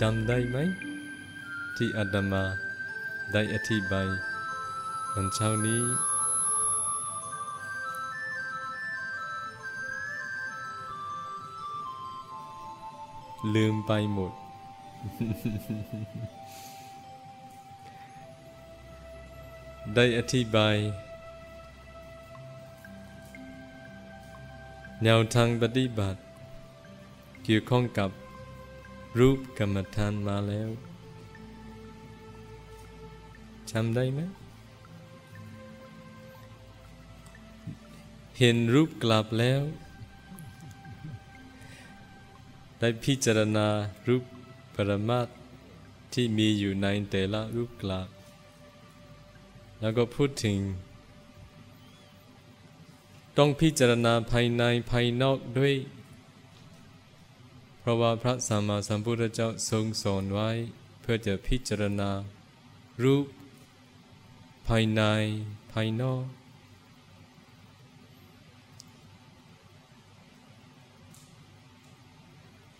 จำได้ไหม ที่อาตมาได้อธิบายวันเช้านี้ ลืมไปหมด ได้อธิบายแนวทางปฏิบัติเกี่ยวข้องกับ รูปกรรมฐานมาแล้วจำได้ไหมเห็นรูปกลับแล้ว ได้พิจารณารูปปรมาตที่มีอยู่ในแต่ละรูปกลับ แล้วก็พูดถึง ต้องพิจารณาภายในภายนอกด้วย เพราะว่าพระสัมมาสัมพุทธเจ้าทรงสอนไว้ เพื่อจะพิจารณา รูป ภายใน ภายนอก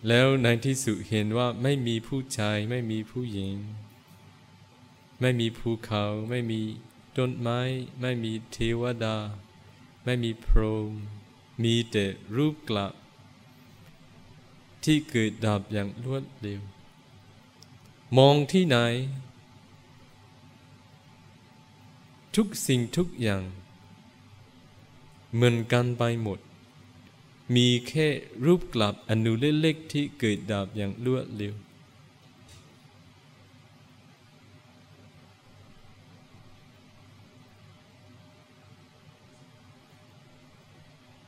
แล้วในที่สุดเห็นว่าไม่มีผู้ชายไม่มีผู้หญิง ไม่มีภูเขาไม่มีต้นไม้ ไม่มีเทวดา ไม่มีพรหมมีแต่รูปกลับ ที่เกิดดับอย่างรวดเร็ว มองที่ไหน ทุกสิ่งทุกอย่าง เหมือนกันไปหมด มีแค่รูปกลับอนุเล็กๆที่เกิดดับอย่างรวดเร็ว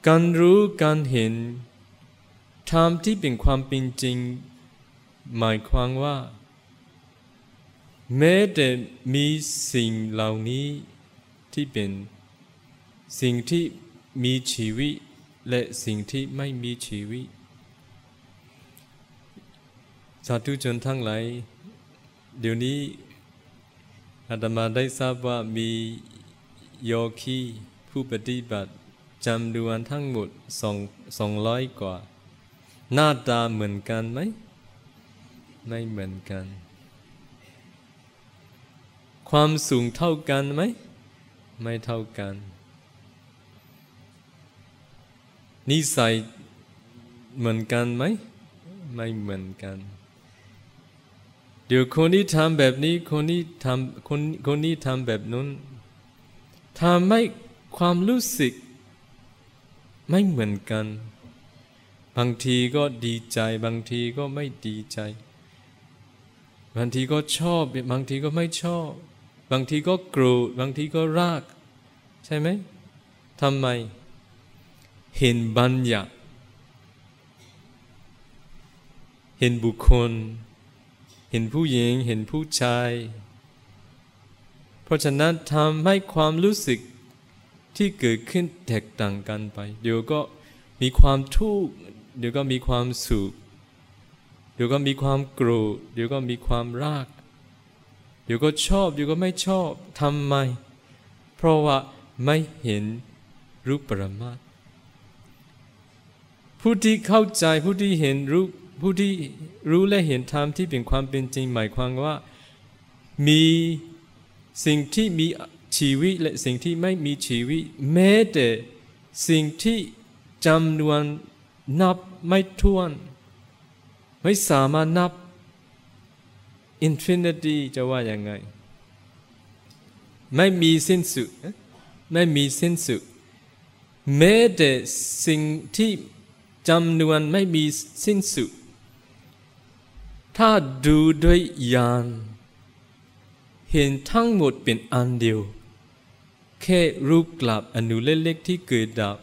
การรู้การเห็น ธรรมที่เป็นความเป็นจริง หมายความว่า แม้แต่มีสิ่งเหล่านี้ที่เป็นสิ่งที่มีชีวิตและสิ่งที่ไม่มีชีวิตสาธุชนทั้งหลายเดี๋ยวนี้อาตมาได้ทราบว่ามีโยคีผู้ปฏิบัติจำนวนทั้งหมดสองสองร้อยกว่า หน้าตาเหมือนกันไหม ไม่เหมือนกัน ความสูงเท่ากันไหม ไม่เท่ากัน นิสัยเหมือนกันไหม ไม่เหมือนกัน เดี๋ยวคนนี้ทำแบบนี้ คนนี้ทำคนคนนี้ทำแบบนู้นทำให้ความรู้สึก ไม่เหมือนกัน บางทีก็ดีใจ บางทีก็ไม่ดีใจ บางทีก็ชอบ บางทีก็ไม่ชอบ บางทีก็โกรธบางทีก็ราก ใช่ไหมทำไม เห็นบัญญัติเห็นบุคคล เห็นผู้หญิง เห็นผู้ชาย เพราะฉะนั้นทำให้ความรู้สึกที่เกิดขึ้นแตกต่างกันไป เดี๋ยวก็มีความทุกข์ เดี๋ยวก็มีความสุข เดี๋ยวก็มีความโกรธ เดี๋ยวก็มีความรากเดี๋ยวก็ชอบ เดี๋ยวก็ไม่ชอบ ทำไม เพราะว่าไม่เห็นรูปปรมาตผู้ที่เข้าใจผู้ที่เห็นรูปผู้ที่รู้และเห็นธรรมที่เป็นความเป็นจริงหมายความว่า มีสิ่งที่มีชีวิตและสิ่งที่ไม่มีชีวิต แม้แต่สิ่งที่จำนวน นับไม่ถ้วน ไม่สามารถนับ infinity จะว่ายังไง ไม่มีสิ้นสุดไม่มีสิ้นสุดแม้แต่สิ่งที่จำนวนไม่มีสิ้นสุดถ้าดูด้วยญาณเห็นทั้งหมดเป็นอันเดียว แค่รูปกลับอนุเล็กๆที่เกิดดับ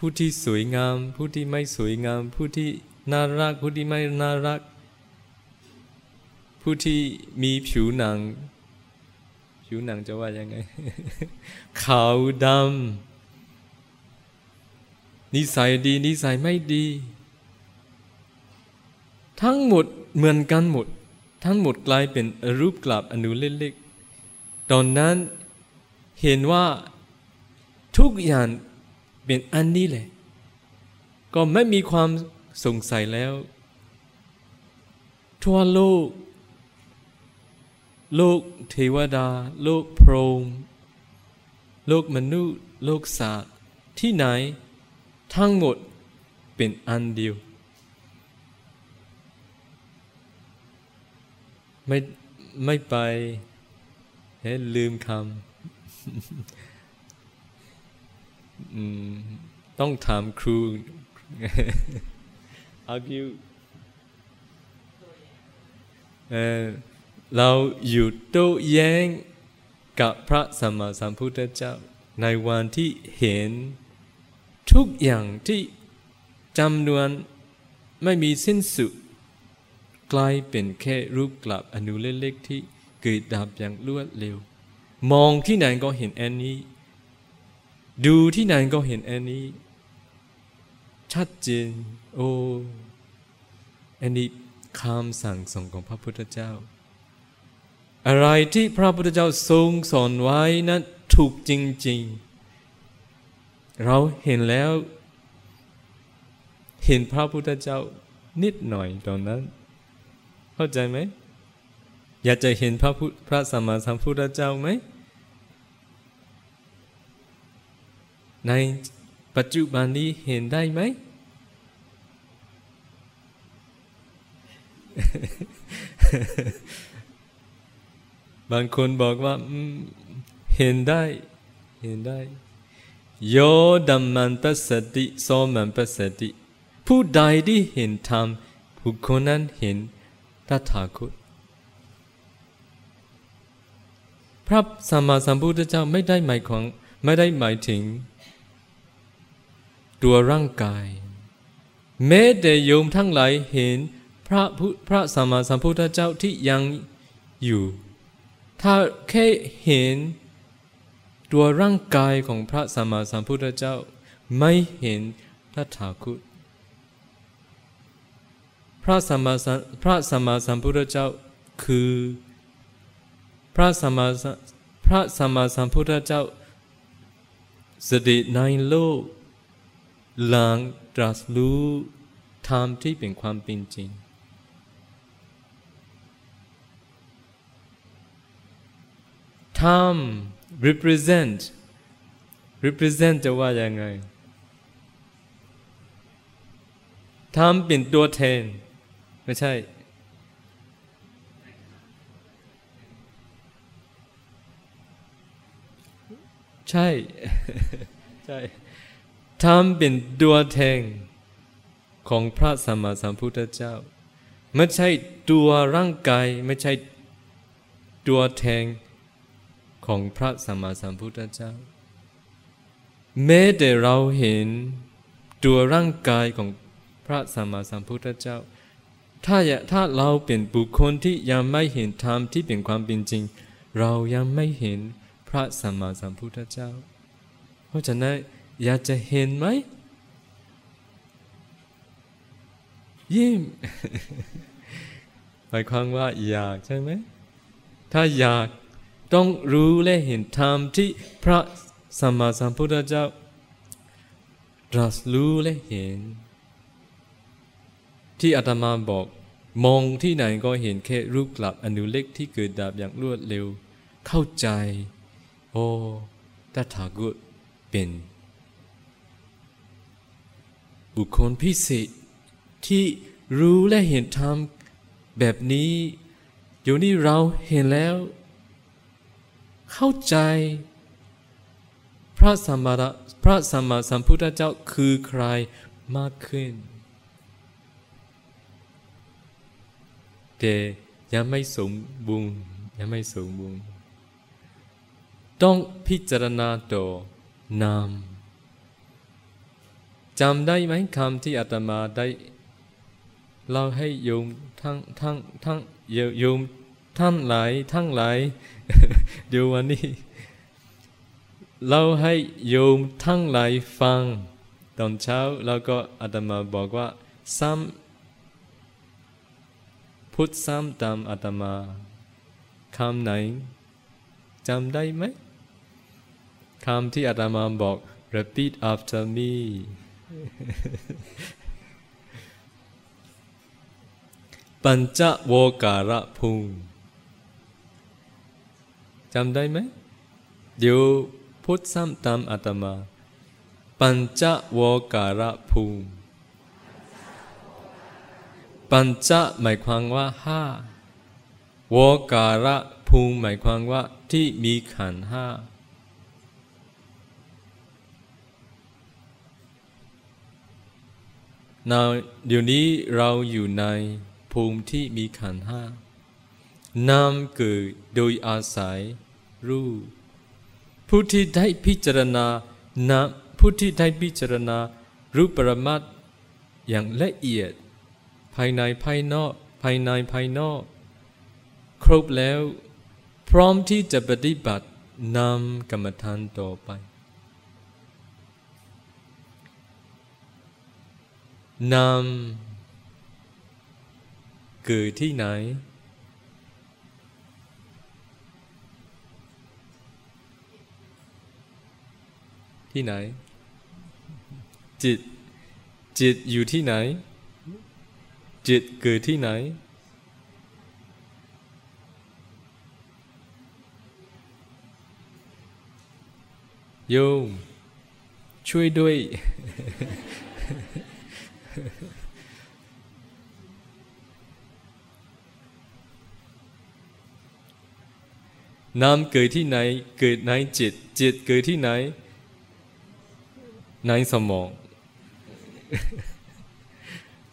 ผู้ที่สวยงาม ผู้ที่ไม่สวยงาม ผู้ที่น่ารัก ผู้ที่ไม่น่ารัก ผู้ที่มีผิวหนัง ผิวหนังจะว่ายังไง ขาวดำนิสัยดี นิสัยไม่ดี ทั้งหมดเหมือนกันหมด ทั้งหมดกลายเป็นรูปกลับอนุเล็กๆตอนนั้นเห็นว่าทุกอย่าง เป็นอันนี้แหละ ก็ไม่มีความสงสัยแล้ว ทั่วโลก โลกเทวดา โลกพรหมโลกมนุษย์ โลกสัตว์ที่ไหน ทั้งหมดเป็นอันเดียว ไม่ไม่ไปเฮ้ลืมคำ ต้องถามครู argue เราอยู่โต้แย้งกับพระสัมมาสัมพุทธเจ้า ในวันที่เห็นทุกอย่างที่จำนวนไม่มีสิ้นสุดกลายเป็นแค่รูปกลับอนุเล็กๆที่เกิดดับอย่างรวดเร็ว มองที่ไหนก็เห็นแอนนี้ ดูที่ไหนก็เห็นแอนนี้ ชัดเจน โอ้อันนี้คำสั่งสอนของพระพุทธเจ้า อะไรที่พระพุทธเจ้าทรงสอนไว้นั้นถูกจริง ๆ เราเห็นแล้ว เห็นพระพุทธเจ้านิดหน่อยตอนนั้น เข้าใจไหม อยากจะเห็นพระพุทธพระสัมมาสัมพุทธเจ้าไหม ในปัจจุบันนี้เห็นได้ไหม บางคนบอกว่าเห็นได้ เห็นได้ โยดัมมันปสสติโสมันปัสสติ ผู้ใดที่เห็นธรรมผู้คนนั้นเห็นตถาคตพระสัมมาสัมพุทธเจ้าไม่ได้หมายของไม่ได้หมายถึง ตัวร่างกาย แม้แต่โยมทั้งหลายเห็นพระพุพระสัมมาสัมพุทธเจ้าที่ยังอยู่ ถ้าแค่เห็น ตัวร่างกายของพระสัมมาสัมพุทธเจ้า ไม่เห็นพระถาคุตพระสัมมาสัมพระสัมมาสัมพุทธเจ้าคือ พระสัมมาพระสัมมาสัมพุทธเจ้าสถิตในโลก หลังตรัสรู้ธรรมที่เป็นความเป็นจริงทำ represent represent จะว่ายังไงทำเป็นตัวแทน ไม่ใช่ ใช่ ใช่ ทำเป็นตัวแทนของพระสัมมาสัมพุทธเจ้า ไม่ใช่ตัวร่างกายไม่ใช่ตัวแทนของพระสัมมาสัมพุทธเจ้า แม้แต่เราเห็นตัวร่างกายของพระสัมมาสัมพุทธเจ้า ถ้าถ้าเราเป็นบุคคลที่ยังไม่เห็นธรรมที่เป็นความเป็นจริง เรายังไม่เห็นพระสัมมาสัมพุทธเจ้า เพราะฉะนั้น อยากจะเห็นไหม ยิ้มหมายความว่าอยากใช่ไหม ถ้าอยากต้องรู้และเห็นธรรมที่พระสัมมาสัมพุทธเจ้าตรัสรู้และเห็น ที่อาตมาบอก มองที่ไหนก็เห็นแค่รูปกลับอนุเล็กที่เกิดดับอย่างรวดเร็ว เข้าใจ โอ้ตถาคตเป็น บุคคลพิเศษ ที่รู้และเห็นธรรมแบบนี้เดี๋ยวนี้เราเห็นแล้ว เข้าใจ พระสัมมาพระสัมมาสัมพุทธเจ้าคือใครมากขึ้น แต่ยังไม่สมบูรณ์ยังไม่สมบูรณ์ต้องพิจารณาต่อนาม จำได้ไหมคำที่อาตมาได้เราให้โยมทั้งทั้งทั้งโยมทั้งหลายทั้งหลายเดี๋ยววันนี้เราให้โยมทั้งหลายฟัง ตอนเช้าเราก็อาตมาบอกว่าซ้ำพุทธซ้ำตามอาตมาคำไหนจำได้ไหมคำที่อาตมาบอก repeat after me ปัญจโวการะภูมิจำได้ไหม เดี๋ยวพูดซ้ำตามอาตมา ปัญจโวการะภูมิปัญจหมายความว่าห้าวการะภูมิหมายความว่าที่มีขันห้า นาเดี๋ยวนี้เราอยู่ในภูมิที่มีขันห้านามเกิดโดยอาศัยรูปผู้ที่ได้พิจารณานามผู้ที่ได้พิจารณารูปปรมัตอย่างละเอียด ภายในภายนอก ภายในภายนอก ครบแล้ว พร้อมที่จะปฏิบัตินำกรรมฐานต่อไป นำเกิดที่ไหน ที่ไหน จิต จิตอยู่ที่ไหน จิตเกิดที่ไหน โยมช่วยด้วย นามเกิดที่ไหน เกิดในจิต จิตเกิดที่ไหน ในสมอง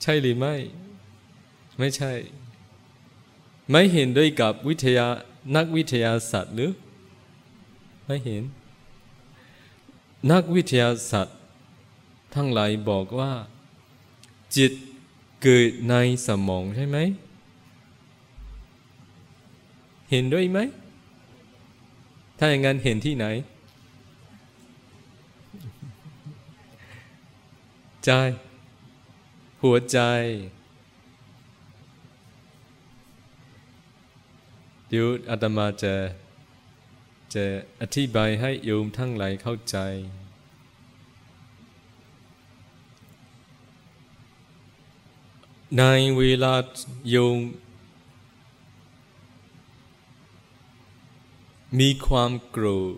ใช่หรือไม่ ไม่ใช่ ไม่เห็นด้วยกับวิทยานักวิทยาศาสตร์หรือ ไม่เห็น นักวิทยาศาสตร์ทั้งหลายบอกว่า จิตเกิดในสมองใช่ไหม เห็นด้วยไหม ถ้าอย่างนั้นเห็นที่ไหน ใจ หัวใจ เดี๋ยวอาตมาจะจะอธิบายให้โยมทั้งหลายเข้าใจ ในเวลาโยมมีความโกรธ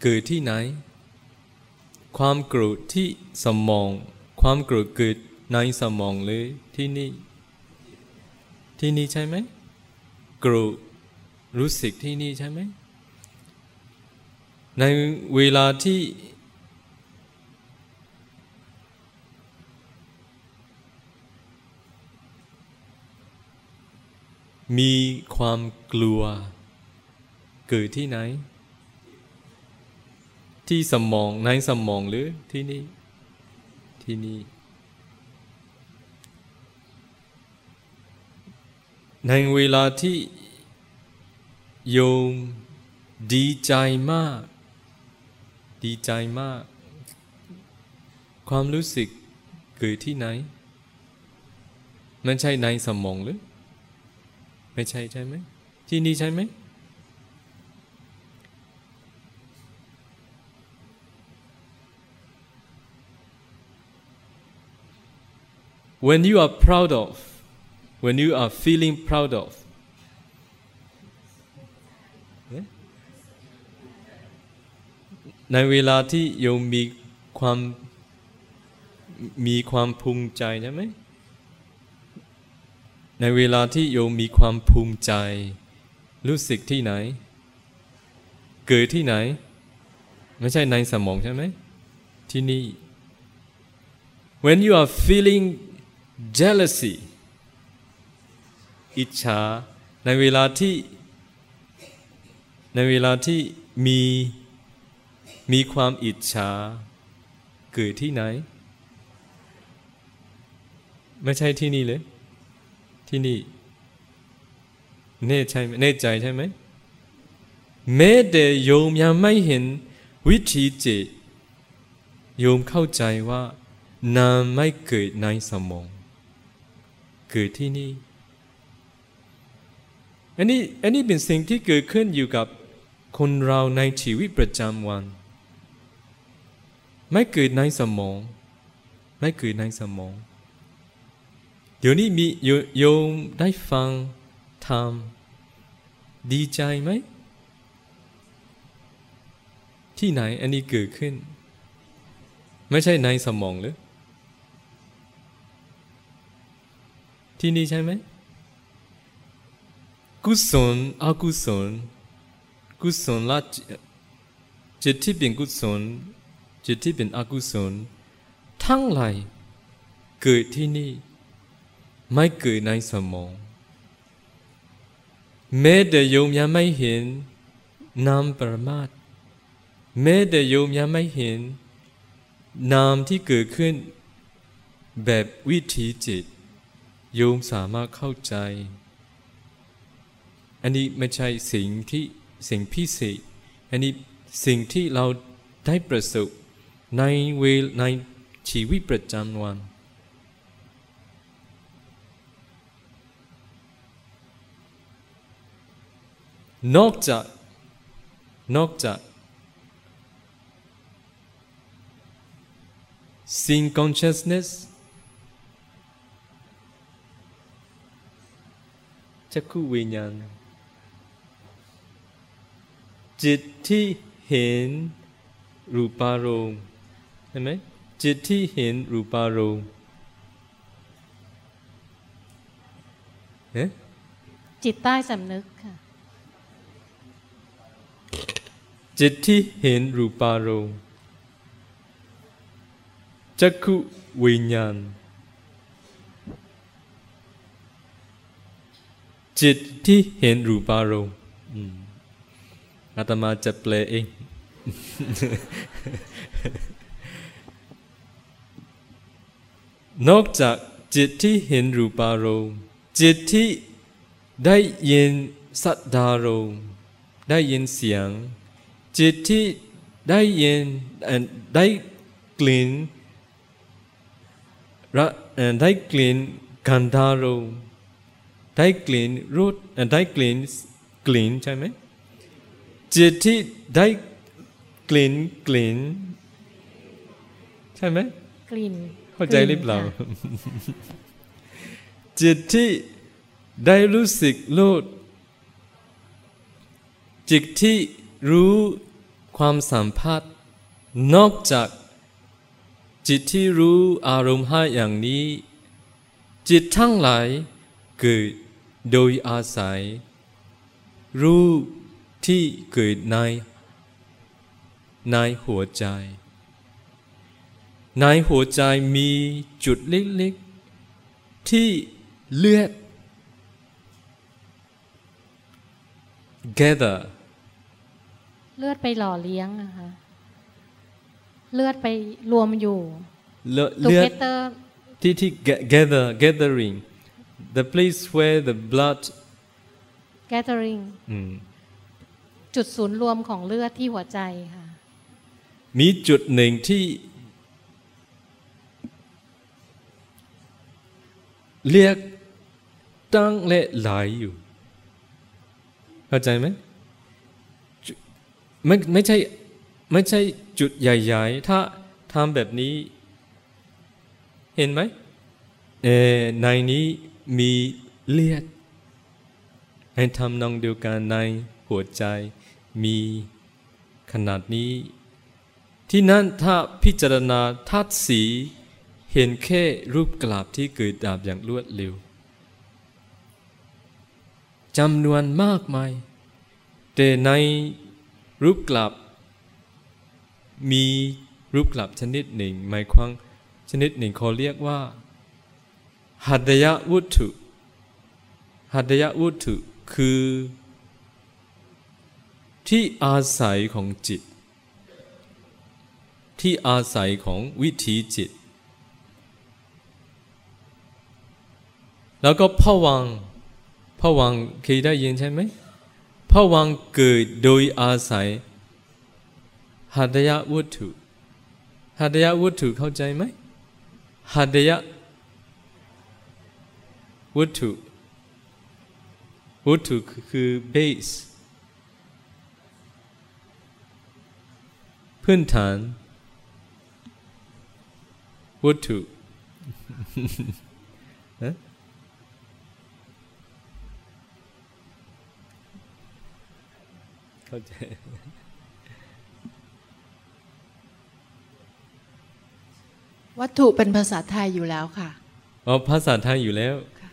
เกิดที่ไหน ความโกรธที่สมอง ความโกรธเกิดในสมองเลยที่นี่ ที่นี่ใช่ไหมโกรธรู้สึกที่นี่ใช่ไหมในเวลาที่ มีความกลัว เกิดที่ไหน ที่สมองในสมองหรือที่นี่ ที่นี่ ในเวลาที่โยมดีใจมาก ดีใจมาก ความรู้สึกเกิดที่ไหนมันใช่ในสมองหรือ ไม่ใช่ใช่ไหมที่นี่ใช่ไหม When you are proud of when you are feeling proud of ในเวลาที่โยมมีความมีความภูมิใจใช่ไหม ในเวลาที่โยมมีความภูมิใจ รู้สึกที่ไหน เกิดที่ไหน ไม่ใช่ในสมองใช่ไหมที่นี่ when you are feeling jealousy อิจฉาในเวลาที่ในเวลาที่มีมีความอิจฉาเกิดที่ไหน ไม่ใช่ที่นี่เลย ที่นี่ แน่ใช่ไหมแน่ใจใช่ไหมแม้แต่โยมยังไม่เห็นวิธีจิตโยมเข้าใจว่านามไม่เกิดในสมอง เกิดที่นี่ อันนี้อันนี้เป็นสิ่งที่เกิดขึ้นอยู่กับคนเราในชีวิตประจำวัน ไม่เกิดในสมอง ไม่เกิดในสมอง เดี๋ยวนี้มีโยมได้ฟังทำดีใจไหม ที่ไหนอันนี้เกิดขึ้น ไม่ใช่ในสมองหรือ ที่นี่ใช่ไหม กุศลอกุศล กุศลละจิตที่เป็นกุศลจิตที่เป็นอกุศล ทั้งหลายเกิดที่นี่ ไม่เกิดในสมองแม้แต่โยมยังไม่เห็นนามปรมาตแม้แต่โยมยังไม่เห็น นามที่เกิดขึ้น แบบวิถีจิต โยมสามารถเข้าใจ อันนี้ไม่ใช่สิ่งที่สิ่งพิเศษอันนี้สิ่งที่เราได้ประสบในเวลในชีวิตประจำวัน นอกจาก นอกจากสิ่ง consciousness จักขุวิญญาณจิตที่เห็นรูปารมณ์ใช่ไหมจิตที่เห็นรูปารมณ์จิตใต้สำนึกค่ะ จิตที่เห็นรูปารมณ์จักขุวิญญาณ จิตที่เห็นรูปารมณ์อาตมาจะแปลเอง นอกจากจิตที่เห็นรูปารมณ์จิตที่ได้ยินสัตดารมณ์ได้ยินเสียง จิตที่ได้ยินได้กลิ่นได้กลิ่นกันดารมได้กลิ่นรสได้กลิ่นกลิ่นใช่ไหมจิตที่ได้กลิ่นกลิ่นใช่ไหมกลิ่นเข้าใจหรือเปล่าจิตที่ได้รู้สึกโลดจิตที่ รู้ความสัมพัทธ์นอกจาก จิตที่รู้อารมณ์ห้าอย่างนี้ จิตทั้งหลายเกิดโดยอาศัย รู้ที่เกิดใน ในหัวใจ ในหัวใจมีจุดเล็กๆ ที่เลือด gather เลือดไปหล่อเลี้ยงนะคะเลือดไปรวมอยู่เลือดที่ที่ gather gathering the place where the blood gathering จุดศูนย์รวมของเลือดที่หัวใจค่ะ มีจุดหนึ่งที่เรียกตั้งและไหลอยู่ เข้าใจไหม ไม่ไม่ใช่ไม่ใช่จุดใหญ่ๆ ถ้าทำแบบนี้ เห็นไหมเอในนี้มีเลือดให้ทำนองเดียวกันในหัวใจมีขนาดนี้ ที่นั่นถ้าพิจารณาทัดสี เห็นแค่รูปกลาบที่เกิดดับอย่างรวดเร็วจำนวนมากมาย แต่ใน รูปกลับ มีรูปกลับชนิดหนึ่งหมายความชนิดหนึ่งเขาเรียกว่า หัตยวุตุหัตยวุตุคือ ที่อาศัยของจิต ที่อาศัยของวิถีจิต แล้วก็ผวังผวังเคยได้ยินใช่ไหม พระวังเกิดโดยอาศัยหัตยวัตถุหัตยวัตถุเข้าใจไหมหัตยวัตถุวัตถุคือ base พื้นฐานวัตถุ เข้าใจวัตถุเป็นภาษาไทยอยู่แล้วค่ะ อ๋อ ภาษาไทยอยู่แล้วค่ะ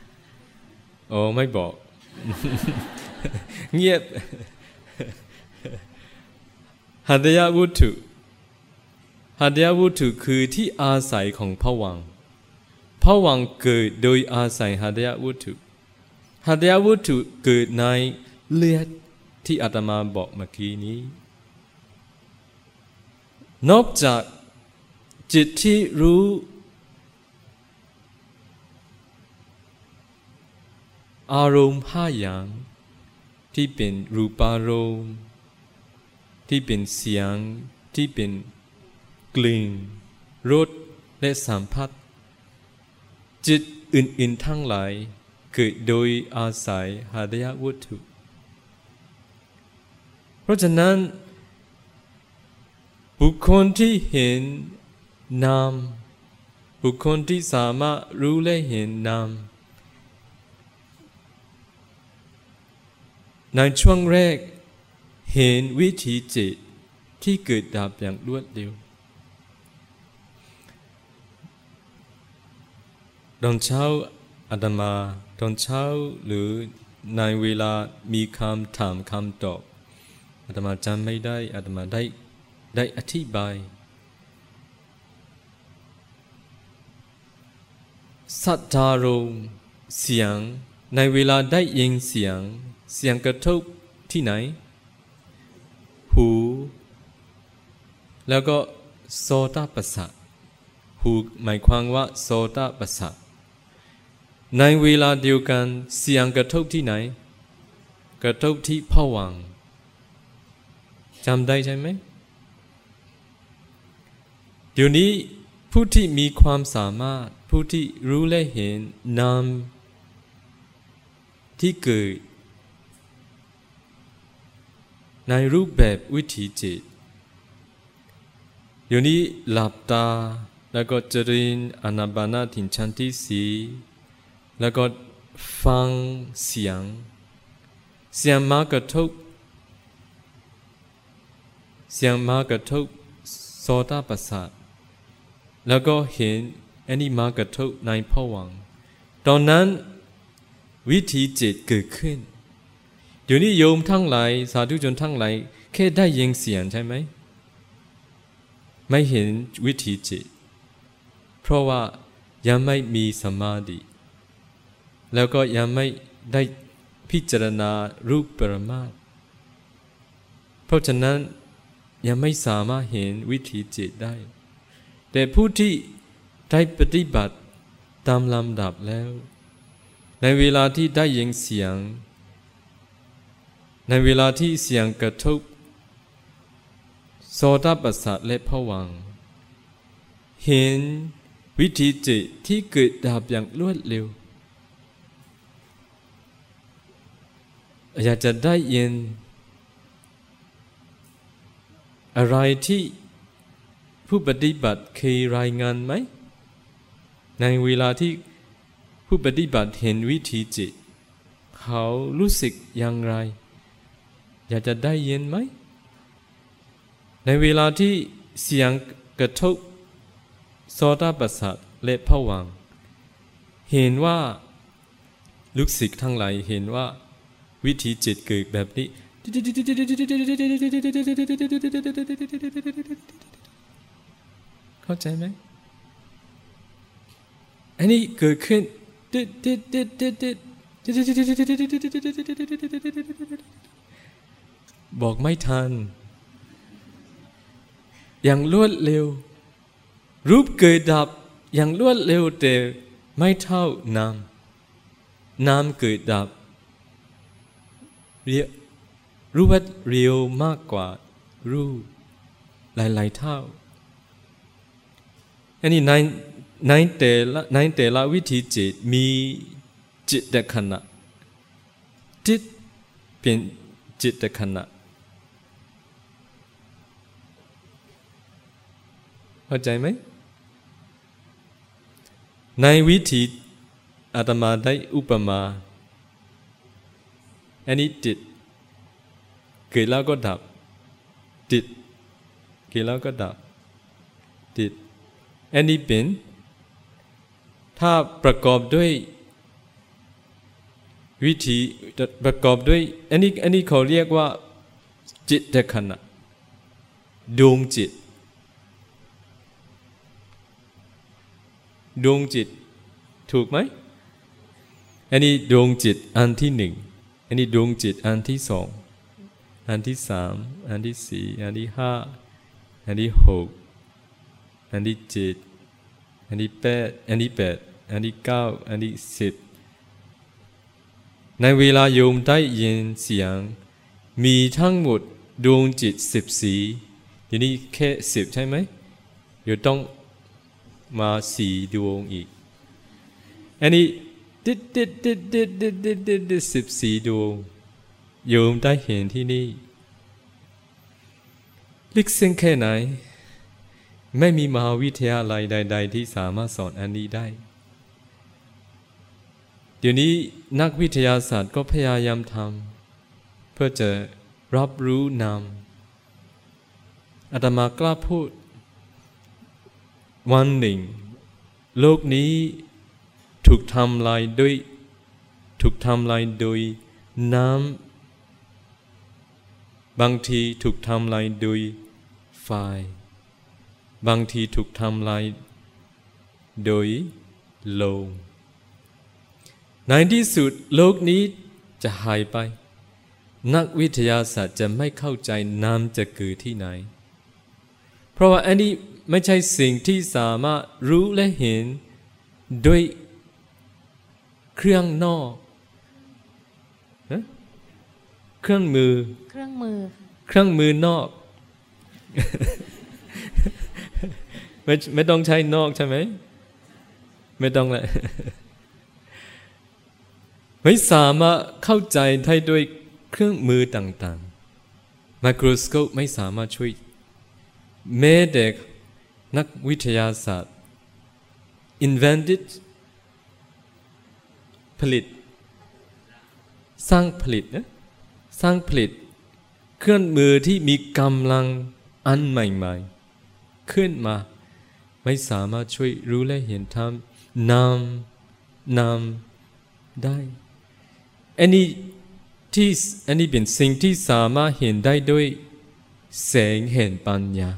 อ๋อ ไม่บอก เงียบ หัตถยวุตถุ หัตถยวุตถุคือที่อาศัยของผวังค์ผวังค์เกิดโดยอาศัยหัตถยวุตถุหัตถยวุตถุเกิดในเลือด ที่อาตมาบอกเมื่อกี้นี้ นอกจากจิตที่รู้ อารมณ์ห้าอย่าง ที่เป็นรูปารมณ์ที่เป็นเสียงที่เป็นกลิ่นรสและสัมผัส จิตอื่นๆทั้งหลายเกิดโดยอาศัยหาดยวัตถุ ราะฉะนั้น บุคคลที่เห็นนามบุคคลที่สามารถรู้และเห็นนามในช่วงแรกเห็นวิถีจิตที่เกิดดับอย่างรวดเร็วตอนเช้าอาตมาตอนเช้าหรือในเวลามีคำถามคำตอบ อาตมาจำไม่ได้อาตมาได้ได้อธิบายสัทธารมเสียง ในเวลาได้ยินเสียง เสียงกระทบที่ไหน หู แล้วก็โสตประสาทหูหมายความว่าโสตประสาทในเวลาเดียวกันเสียงกระทบที่ไหน กระทบที่ผวัง จำได้ใช่ไหม เดี๋ยวนี้ผู้ที่มีความสามารถ ผู้ที่รู้และเห็นนามที่เกิด ในรูปแบบวิถีจิต เดี๋ยวนี้หลับตา แล้วก็เจริญอนาบานาถินชันที่สีแล้วก็ฟังเสียง เสียงมากระทบ เสียงมากระทบโสตประสาทแล้วก็เห็นอันนี้มากระทบในผวังตอนนั้นวิธีจิตเกิดขึ้นเดี๋ยวนี้โยมทั้งหลายสาธุชนทั้งหลายแค่ได้ยินเสียงใช่ไหมไม่เห็นวิธีจิต เพราะว่ายังไม่มีสมาธิแล้วก็ยังไม่ได้พิจารณารูปปรมาเพราะฉะนั้น ยังไม่สามารถเห็นวิธีจิตได้ แต่ผู้ที่ได้ปฏิบัติตามลำดับแล้ว ในเวลาที่ได้ยินเสียง ในเวลาที่เสียงกระทบโสตประสาทและผวัง เห็นวิธีจิตที่เกิดดับอย่างรวดเร็ว อยากจะได้ยิน อะไรที่ผู้ปฏิบัติเคยรายงานไหม ในเวลาที่ผู้ปฏิบัติเห็นวิธีจิต เขารู้สึกอย่างไร อยากจะได้ยินไหม ในเวลาที่เสียงกระทบโสตประสาทและผวัง เห็นว่าลูกศิษย์ทั้งหลายเห็นว่าวิธีจิตเกิดแบบนี้ เข้าใจไหมอันนี้เกิดขึ้นบอกไม่ทัน อย่างรวดเร็ว รูปเกิดดับ อย่างรวดเร็วแต่ไม่เท่านามนามเกิดดับเรีย รู้ว่าเร็วมากกว่ารูปหลายๆเท่าอันนี้ในในแต่ละในแต่ละวิธีจิตมีจิตแต่ขณะจิตเป็นจิตแต่ขณะเข้าใจไหมในวิธีอาตมาได้อุปมาอันนี้จิต เกิดแล้วก็ดับ จิต เกิดแล้วก็ดับ จิต อันนี้เป็น ถ้าประกอบด้วยวิธีประกอบด้วยอันนี้อันนี้เขาเรียกว่า จิตขณะดวงจิตดวงจิต ถูกไหมอันนี้ดวงจิตอันที่หนึ่งอันนี้ดวงจิตอันที่สอง อันที่สามอันที่สี่อันที่ห้าอันที่หกอันที่เจ็ดอันที่แปดอันที่แปดอันที่เก้าอันที่สิบในเวลาโยมได้ยินเสียง มีทั้งหมดดวงจิตสิบสีทีนี้แค่สิบใช่ไหมเดี๋ยวต้องมาสีดวงอีก อันนี้ดิดติดติดติดติดดิดสิบสีดวง โยมได้เห็นที่นี่ลึกซึ้งแค่ไหน ไม่มีมหาวิทยาลัยใด ๆ ที่สามารถสอนอันนี้ได้ เดี๋ยวนี้นักวิทยาศาสตร์ก็พยายามทำเพื่อจะรับรู้นามอาตมากล้าพูด วันหนึ่ง โลกนี้ถูกทำลายด้วย ถูกทำลายโดยน้ำ บางทีถูกทำลายโดยไฟ บางทีถูกทำลายโดยลมในที่สุดโลกนี้จะหายไป นักวิทยาศาสตร์จะไม่เข้าใจน้ำจะเกิดที่ไหน เพราะว่าอันนี้ไม่ใช่สิ่งที่สามารถรู้และเห็นด้วยเครื่องนอก เครื่องมือ เครื่องมือ เครื่องมือนอก ไม่ไม่ต้องใช้นอกใช่ไหม ไม่ต้องเลยไม่สามารถเข้าใจได้ด้วยเครื่องมือต่างๆไมโครสโคปไม่สามารถช่วยแม้แต่นักวิทยาศาสตร์ invented ผลิต สร้างผลิตนะ สร้างผลิต เครื่องมือที่มีกำลังอันใหม่ๆ ขึ้นมา ไม่สามารถช่วยรู้และเห็นธรรมนำนำได้อันนี้ที่อันนี้เป็นสิ่งที่สามารถเห็นได้ด้วยแสงเห็นปัญญา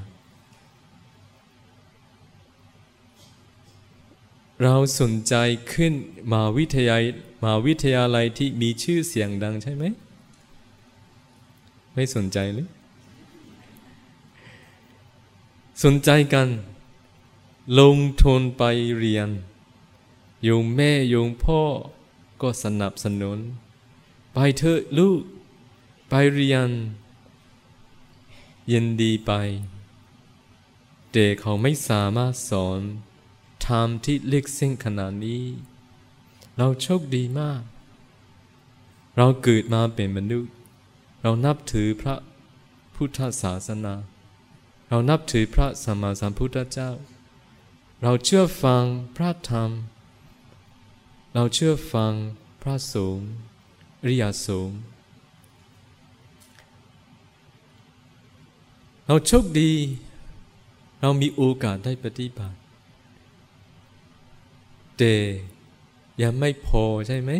เราสนใจขึ้นมาวิทยามาวิทยาลัยที่มีชื่อเสียงดังใช่ไหม ไม่สนใจเลย สนใจกัน ลงทุนไปเรียนโยมแม่โยมพ่อก็สนับสนุน ไปเถอะลูก ไปเรียนยินดีไป แต่เขาไม่สามารถสอนธรรมที่เลึกซึ้งขนาดนี้ เราโชคดีมาก เราเกิดมาเป็นมนุษย์ เรานับถือพระพุทธศาสนา เรานับถือพระสัมมาสัมพุทธเจ้า เราเชื่อฟังพระธรรม เราเชื่อฟังพระสงฆ์อริยสงฆ์เราโชคดี เรามีโอกาสได้ปฏิบัติแต่ยังไม่พอใช่ไหม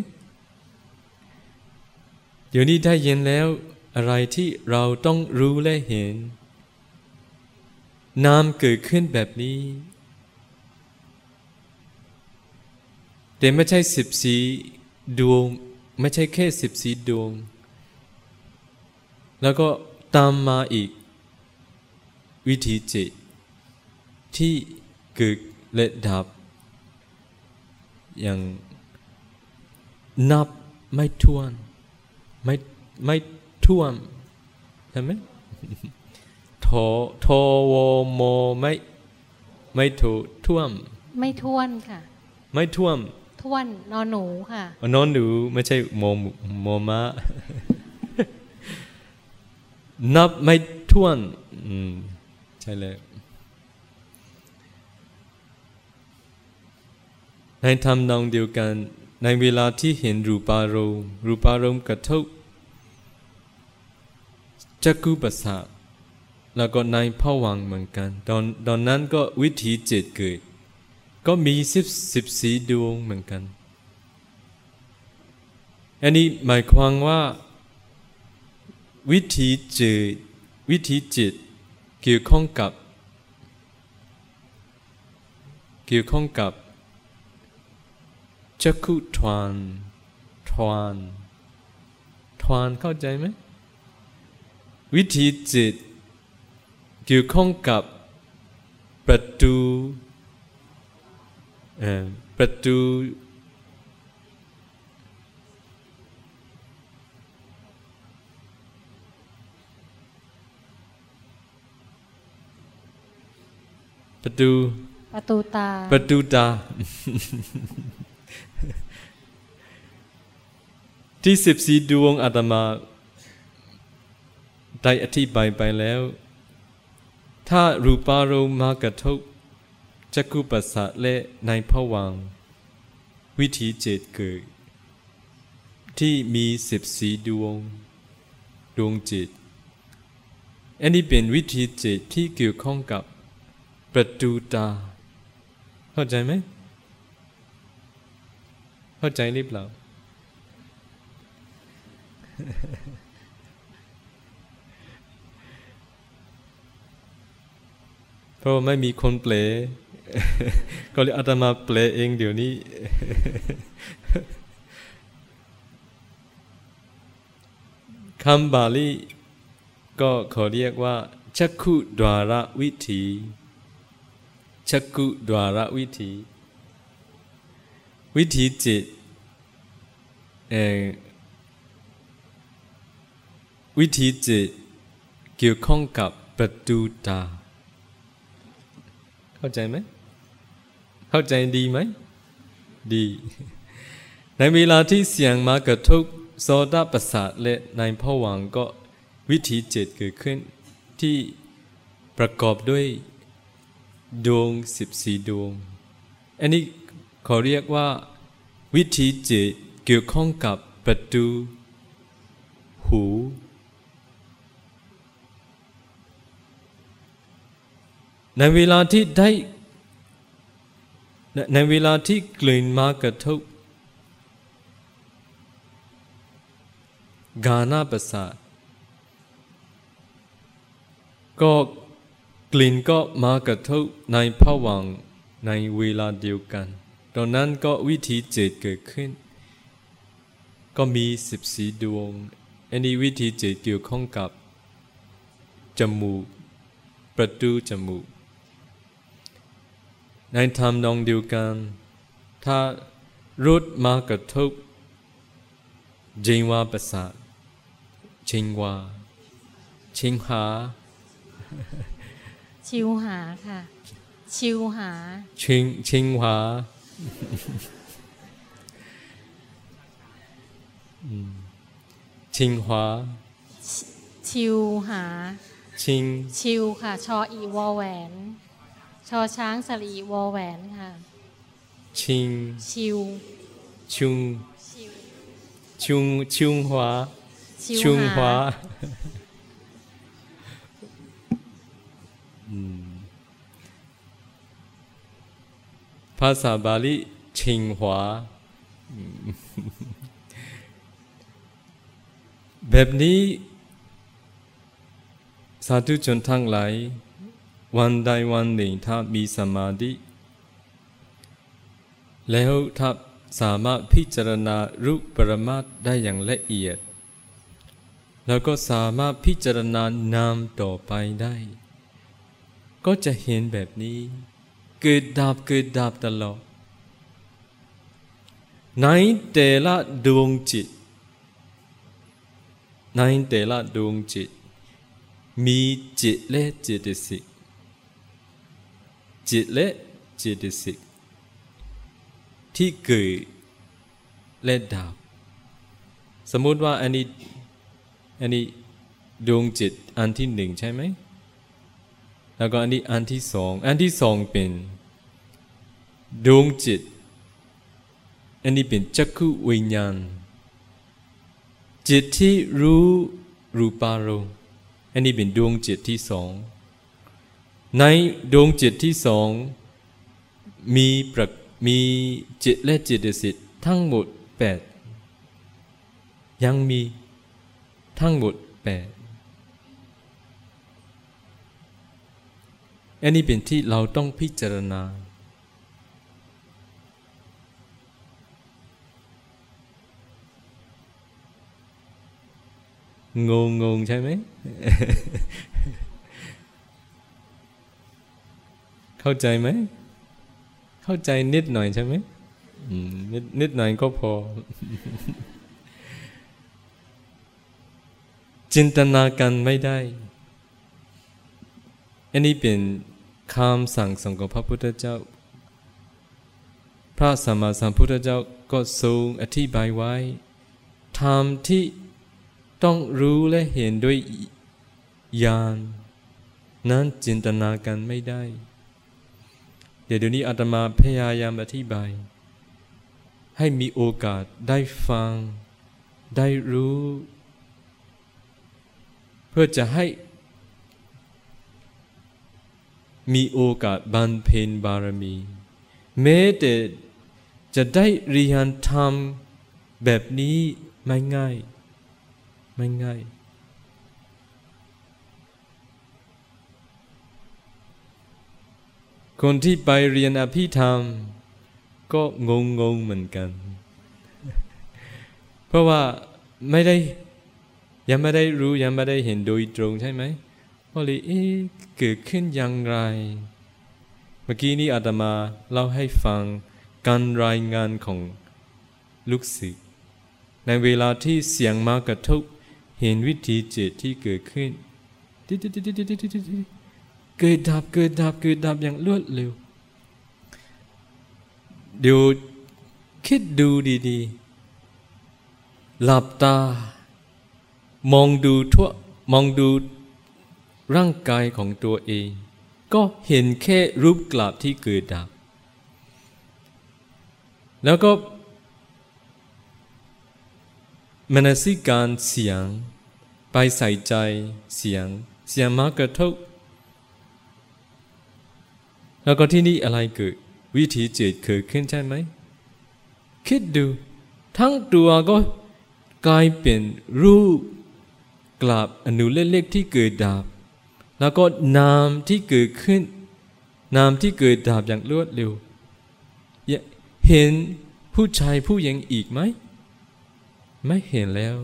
เดี๋ยวนี้ได้ยินแล้ว อะไรที่เราต้องรู้และเห็น นามเกิดขึ้นแบบนี้ แต่ไม่ใช่สิบสีดวง ไม่ใช่แค่สิบสีดวง แล้วก็ตามมาอีก วิธีจิต ที่เกิดและดับ อย่างนับไม่ท้วนไม่ไม่ ท่วมใช่ไหมโทโทโวโมไม่ไม่ถูท่วม ไม่ท้วนค่ะ ไม่ท่วมท้วนนอนหนูค่ะนอนหนูไม่ใช่โมโมมะนับไม่ท่วนอืมใช่เลยในทำนองเดียวกัน ในเวลาที่เห็นรูปารมณ์รูปารมณ์กระทบ จักกุประสาทแล้วก็ในผวังเหมือนกันตอนตอนนั้นก็วิถีจิตเกิด ก็มีสิบสิบสีดวงเหมือนกัน อันนี้หมายความว่า วิถีจิตวิถีจิต เกี่ยวข้องกับ เกี่ยวข้องกับจักขุทวานทวานทวานเข้าใจไหม วิธีจิต เกี่ยวข้องกับประตูเอ่อประตูประตูประตูตาประตูตา ที่สิบสีดวงอาตมา ได้อธิบายไปแล้ว ถ้ารูปารมณ์มากระทบจักุปัสสะและในผวัง วิถีเจตเกิด ที่มีสิบสีดวง ดวงจิต อันนี้เป็นวิธีจิตที่เกี่ยวข้องกับประตูตา เข้าใจไหม เข้าใจหรือเปล่า เพราะไม่มีคนเปลก็เลยอาตมาเปลเองเดี๋ยวนี้ คำบาลีก็เขาเรียกว่า ชักขุดวาระวิธีชักกุดวาระวิธีวิธีจิตเออวิธีจิตเกี่ยวข้องกับประตูตา เข้าใจไหม เข้าใจดีไหม ดี ในเวลาที่เสียงมากระทบโซดาประสาทและในผวังก็วิธีเจิตเกิดขึ้นที่ประกอบด้วยดวงสิบสี่ดวง อันนี้เขาเรียกว่า วิธีเจิตเกี่ยวข้องกับประตู หู ในเวลาที่ได้ ในเวลาที่กลิ่นมากระทบกานาประสาทก็กลิ่นก็มากระทบในผวังในเวลาเดียวกัน ตอนนั้นก็วิธีเจตเกิดขึ้น ก็มีสิบสีดวง อันนี้วิธีเจตเกี่ยวข้องกับจมูก ประตูจมูก ในธรรมนองเดียวกัน ถ้ารถมากระทบจิงวาประสาทชิงวาชิงหา ชิวหาค่ะ ชิวหา ชิงชิงหวาอืมชิงหวาชิวหา ชิง ชิวค่ะ ชออีวอแหวน ชอช้างสลีวอแหวนค่ะ ชิง ชิว ชุงชิวชุง ชุงหวาชิชุงวหวาหาอืมภาษาบาลีชิงหวาอืมแบบนี้สาธุชนทั้งหลาย วันใดวันหนึ่งถ้ามีสมาธิ แล้วถ้าสามารถพิจารณารูปปรมาตได้อย่างละเอียด แล้วก็สามารถพิจารณานามต่อไปได้ ก็จะเห็นแบบนี้ เกิดดับเกิดดับตลอดในแต่ละดวงจิต ในแต่ละดวงจิต มีจิตและจิตสิก จิตและจิตสิกที่เกิดและดับ สมมุติว่าอันนี้อันนี้ดวงจิตอันที่หนึ่งใช่ไหม แล้วก็อันนี้อันที่สอง อันที่สองเป็นดวงจิต อันนี้เป็นจักขุวิญญาณ จิตที่รู้รูปารมณ์อันนี้เป็นดวงจิตที่สอง ในดวงจิตที่สองมีประมีจิตและจิตสิทธิ์ทั้งหมดแปดยังมีทั้งหมดแปดอันนี้เป็นที่เราต้องพิจารณา งงงงใช่ไหม เข้าใจไหม เข้าใจนิดหน่อยใช่ไหมนิดนิดหน่อยก็พอ จินตนาการไม่ได้ อันนี้เป็นคำสั่งสอนของพระพุทธเจ้า พระสัมมาสัมพุทธเจ้าก็ทรงอธิบายไว้ธรรมที่ต้องรู้และเห็นด้วยญาณนั้นจินตนาการไม่ได้ เดี๋ยวนี้อาตมาพยายามอธิบาย ให้มีโอกาสได้ฟัง ได้รู้ เพื่อจะให้ มีโอกาสบรรเพ็ญบารมี แม้แต่จะได้เรียนทำแบบนี้ไม่ง่าย ไม่ง่าย คนที่ไปเรียนอภิธรรม ก็งงงงเหมือนกัน เพราะว่าไม่ได้ยังไม่ได้รู้ยังไม่ได้เห็นโดยตรงใช่ไหมก็เลยเอ๊ะเกิดขึ้นอย่างไร เมื่อกี้นี้อาตมาเล่าให้ฟังการรายงานของลูกศิษย์ในเวลาที่เสียงมากระทบเห็นวิธีเจตที่เกิดขึ้น เกิดดับเกิดดับเกิดดับอย่างรวดเร็วเดี๋ยวคิดดูดีๆ หลับตา มองดูทั่วมองดูร่างกายของตัวเอง ก็เห็นแค่รูปกลับที่เกิดดับ แล้วก็มนสิการเสียง ไปใส่ใจเสียง เสียงมากระทบ แล้วก็ที่นี่อะไรเกิดวิธีจิตเกิดขึ้นใช่ไหม คิดดู ทั้งตัวก็กลายเป็นรูปกลับอนุเล็กๆที่เกิดดับ แล้วก็นามที่เกิดขึ้น นามที่เกิดดับอย่างรวดเร็ว เห็นผู้ชายผู้หญิงอีกไหม ไม่เห็นแล้ว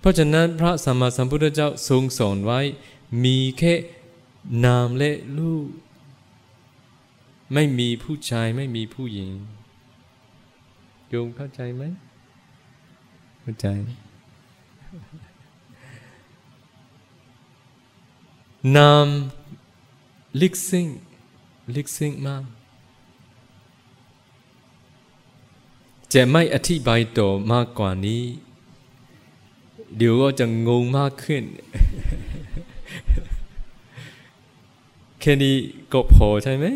เพราะฉะนั้นพระสัมมาสัมพุทธเจ้าทรงสอนไว้ มีแค่นามและลูก ไม่มีผู้ชายไม่มีผู้หญิงโยมเข้าใจไหมเข้าใจ นามลิกซิงลิกซิงมากจะไม่อธิบายต่อมากกว่านี้ เดี๋ยวก็จะงงมากขึ้น แค่นี้ก็พอใช่ไหม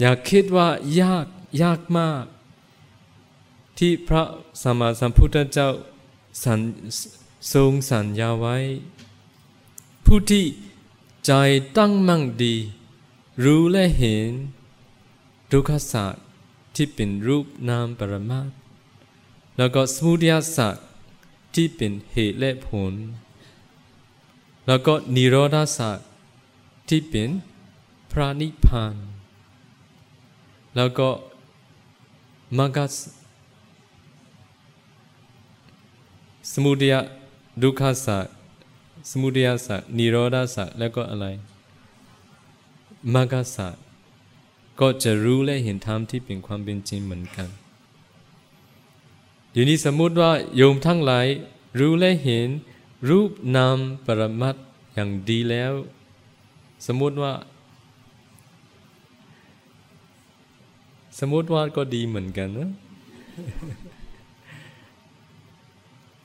อยากคิดว่ายากยากมาก ที่พระสัมมาสัมพุทธเจ้าสัญทรงสัญญาไว้ ผู้ที่ใจตั้งมั่งดี รู้และเห็นทุกขศาสตร์ที่เป็นรูปนามปรมาตแล้วก็สมุทัยสัตว์ที่เป็นเหตุและผล แล้วก็นิโรธาสัตว์ที่เป็นพระนิพพาน แล้วก็มกัสสมุทัยดุขสัตว์สมุทัยสัตว์นิโรธาสัตว์แล้วก็อะไรมกัสสัตว์ก็จะรู้และเห็นธรรมที่เป็นความเป็นจริงเหมือนกันอยู่นี้สมมุติว่าโยมทั้งหลายรู้และเห็น รูปนามปรมัตอย่างดีแล้ว สมมติว่า สมมติว่าก็ดีเหมือนกันนะ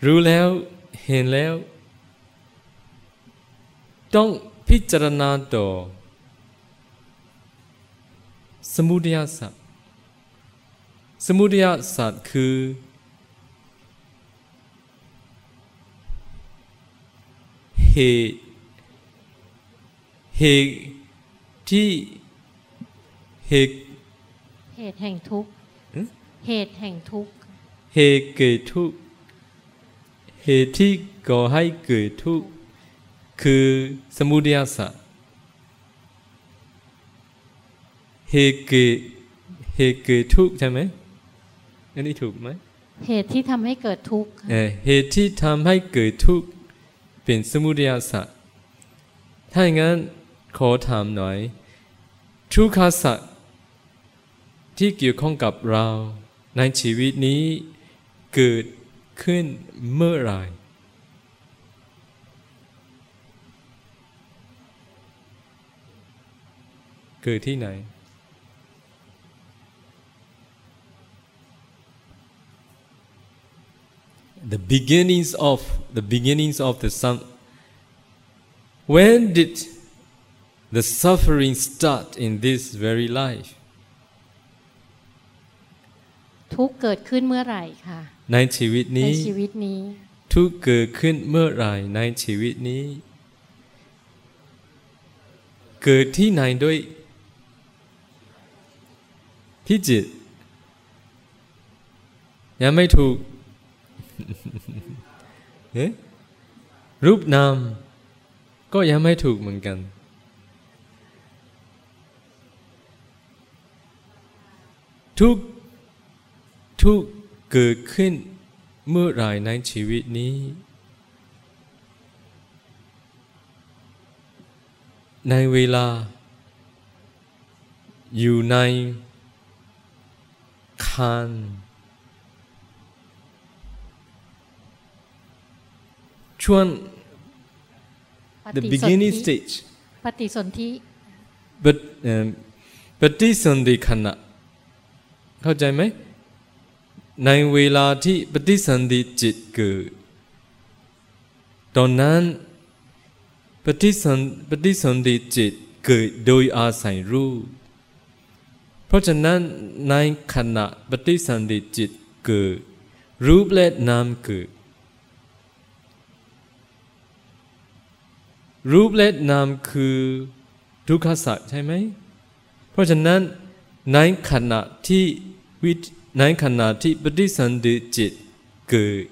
รู้แล้วเห็นแล้ว ต้องพิจารณาต่อ สมุทัยสัตว์สมุทัยสัตว์คือ เหตุเหตุที่เหตุเหตุแห่งทุกข์อืมเหตุแห่งทุกข์เหตุเกิดทุกข์เหตุที่ก่อให้เกิดทุกข์คือสมุทัยสัตว์เหตุเกิดเหตุเกิดทุกข์ใช่ไหมอันนี้ถูกไหมเหตุที่ทำให้เกิดทุกข์เอ่อเหตุที่ทำให้เกิดทุกข์ เป็นสมุทัยสัตว์ถ้าอย่างนั้นขอถามหน่อย ทุกขสัตว์ที่เกี่ยวข้องกับเราในชีวิตนี้เกิดขึ้นเมื่อไหร่เกิดที่ไหน the beginnings of the beginnings of the sun when did the suffering start in this very life ทุกข์เกิดขึ้นเมื่อไหร่ค่ะในชีวิตในนี้ชีวิตนี้ ทุกข์เกิดขึ้นเมื่อไหร่ในชีวิตนี้ เกิดที่ไหนด้วยที่จิตยังไม่ถูกเอ๊ะ รูปนาม ก็ยังไม่ถูกเหมือนกัน ทุกทุกเกิดขึ้นเมื่อไรในชีวิตนี้ ในเวลา อยู่ในคัน ช่วงป the ฏิสน beginning ธิ stage ปฏิสนธิ but เอ่อปฏิสนธิขณะ เข้าใจไหม ในเวลาที่ปฏิสนธิจิตเกิด ตอนนั้นปฏิสนปฏิสนธิจิตเกิดโดยอาศัยรูป เพราะฉะนั้นในขณะปฏิสนธิจิตเกิด รูปและนามเกิด รูปและนามคือทุกขสัตว์ใช่ไหม เพราะฉะนั้นในขณะที่วิในขณะที่ปฏิสันธิจิตเกิด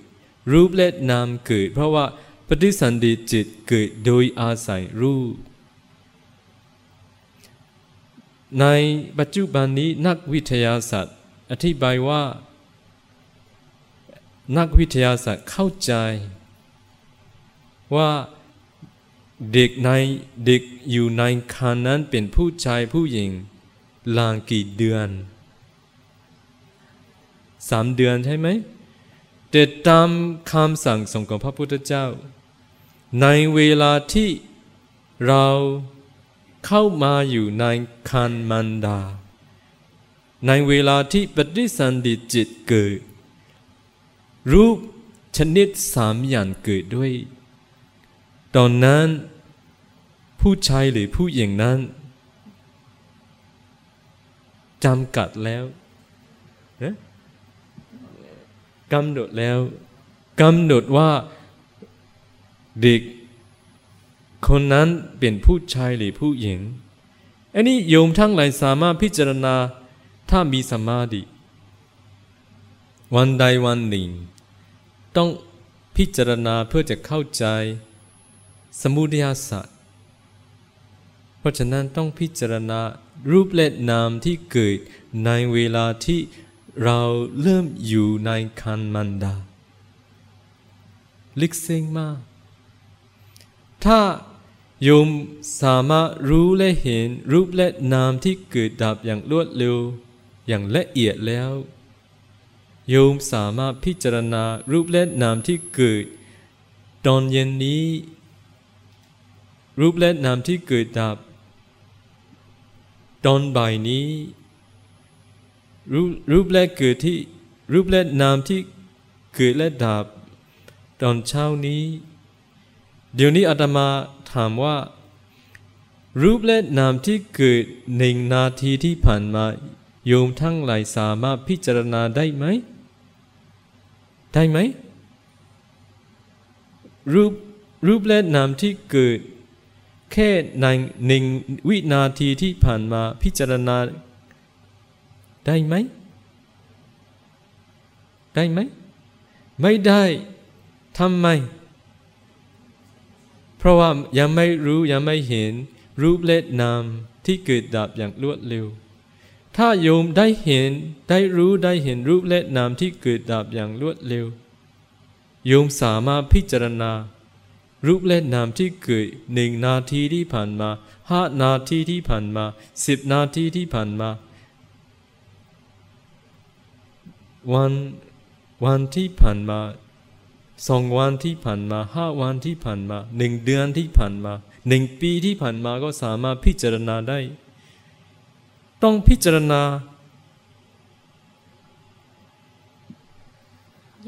รูปและนามเกิด เพราะว่าปฏิสันธิจิตเกิดโดยอาศัยรูป ในปัจจุบันนี้นักวิทยาศาสตร์ อธิบายว่า นักวิทยาศาสตร์เข้าใจว่า เด็กในเด็กอยู่ในคันนั้นเป็นผู้ชายผู้หญิง ลางกี่เดือนสามเดือนใช่ไหมแต่ตามคำสั่งสองของพระพุทธเจ้า ในเวลาที่เราเข้ามาอยู่ในคันมันดา ในเวลาที่ปฏิสันธิจิตเกิด รูปชนิดสามอย่างเกิดด้วย ตอนนั้น ผู้ชายหรือผู้หญิงนั้นจำกัดแล้วเอ๊ะกำหนดแล้วกำหนดว่าเด็กคนนั้นเป็นผู้ชายหรือผู้หญิง อันนี้โยมทั้งหลายสามารถพิจารณาถ้ามีสมาธิวันใดวันหนึ่ง ต้องพิจารณาเพื่อจะเข้าใจ สมุทัยสัตว์เพราะฉะนั้นต้องพิจารณารูปและนามที่เกิดในเวลาที่เราเริ่มอยู่ในคันมันดา ลึกซึ้งมาก ถ้าโยมสามารถรู้และเห็นรูปและนามที่เกิดดับอย่างรวดเร็ว อย่างละเอียดแล้ว โยมสามารถพิจารณารูปและนามที่เกิด ตอนเย็นนี้ รูปและนามที่เกิดดับ ตอนบ่ายนี้ รูปรูปและเกิดที่รูปและนามที่เกิดและดับ ตอนเช้านี้ เดี๋ยวนี้อาตมาถามว่า รูปและนามที่เกิดหนึ่งนาทีที่ผ่านมาโยมทั้งหลายสามารถพิจารณาได้ไหม ได้ไหมรูปรูปและนามที่เกิด แค่ในหนึ่งวินาทีที่ผ่านมาพิจารณา ได้ไหม ได้ไหม ไม่ได้ทำไม เพราะว่ายังไม่รู้ยังไม่เห็น รูปและนามที่เกิดดับอย่างรวดเร็ว ถ้าโยมได้เห็นได้รู้ได้เห็นรูปและนามที่เกิดดับอย่างรวดเร็ว โยมสามารถพิจารณา รูปและนามที่เกิดหนึ่งนาทีที่ผ่านมาห้านาทีที่ผ่านมาสิบนาทีที่ผ่านมา วันวันที่ผ่านมาสองวันที่ผ่านมาห้าวันที่ผ่านมาหนึ่งเดือนที่ผ่านมาหนึ่งปีที่ผ่านมาก็สามารถพิจารณาได้ ต้องพิจารณา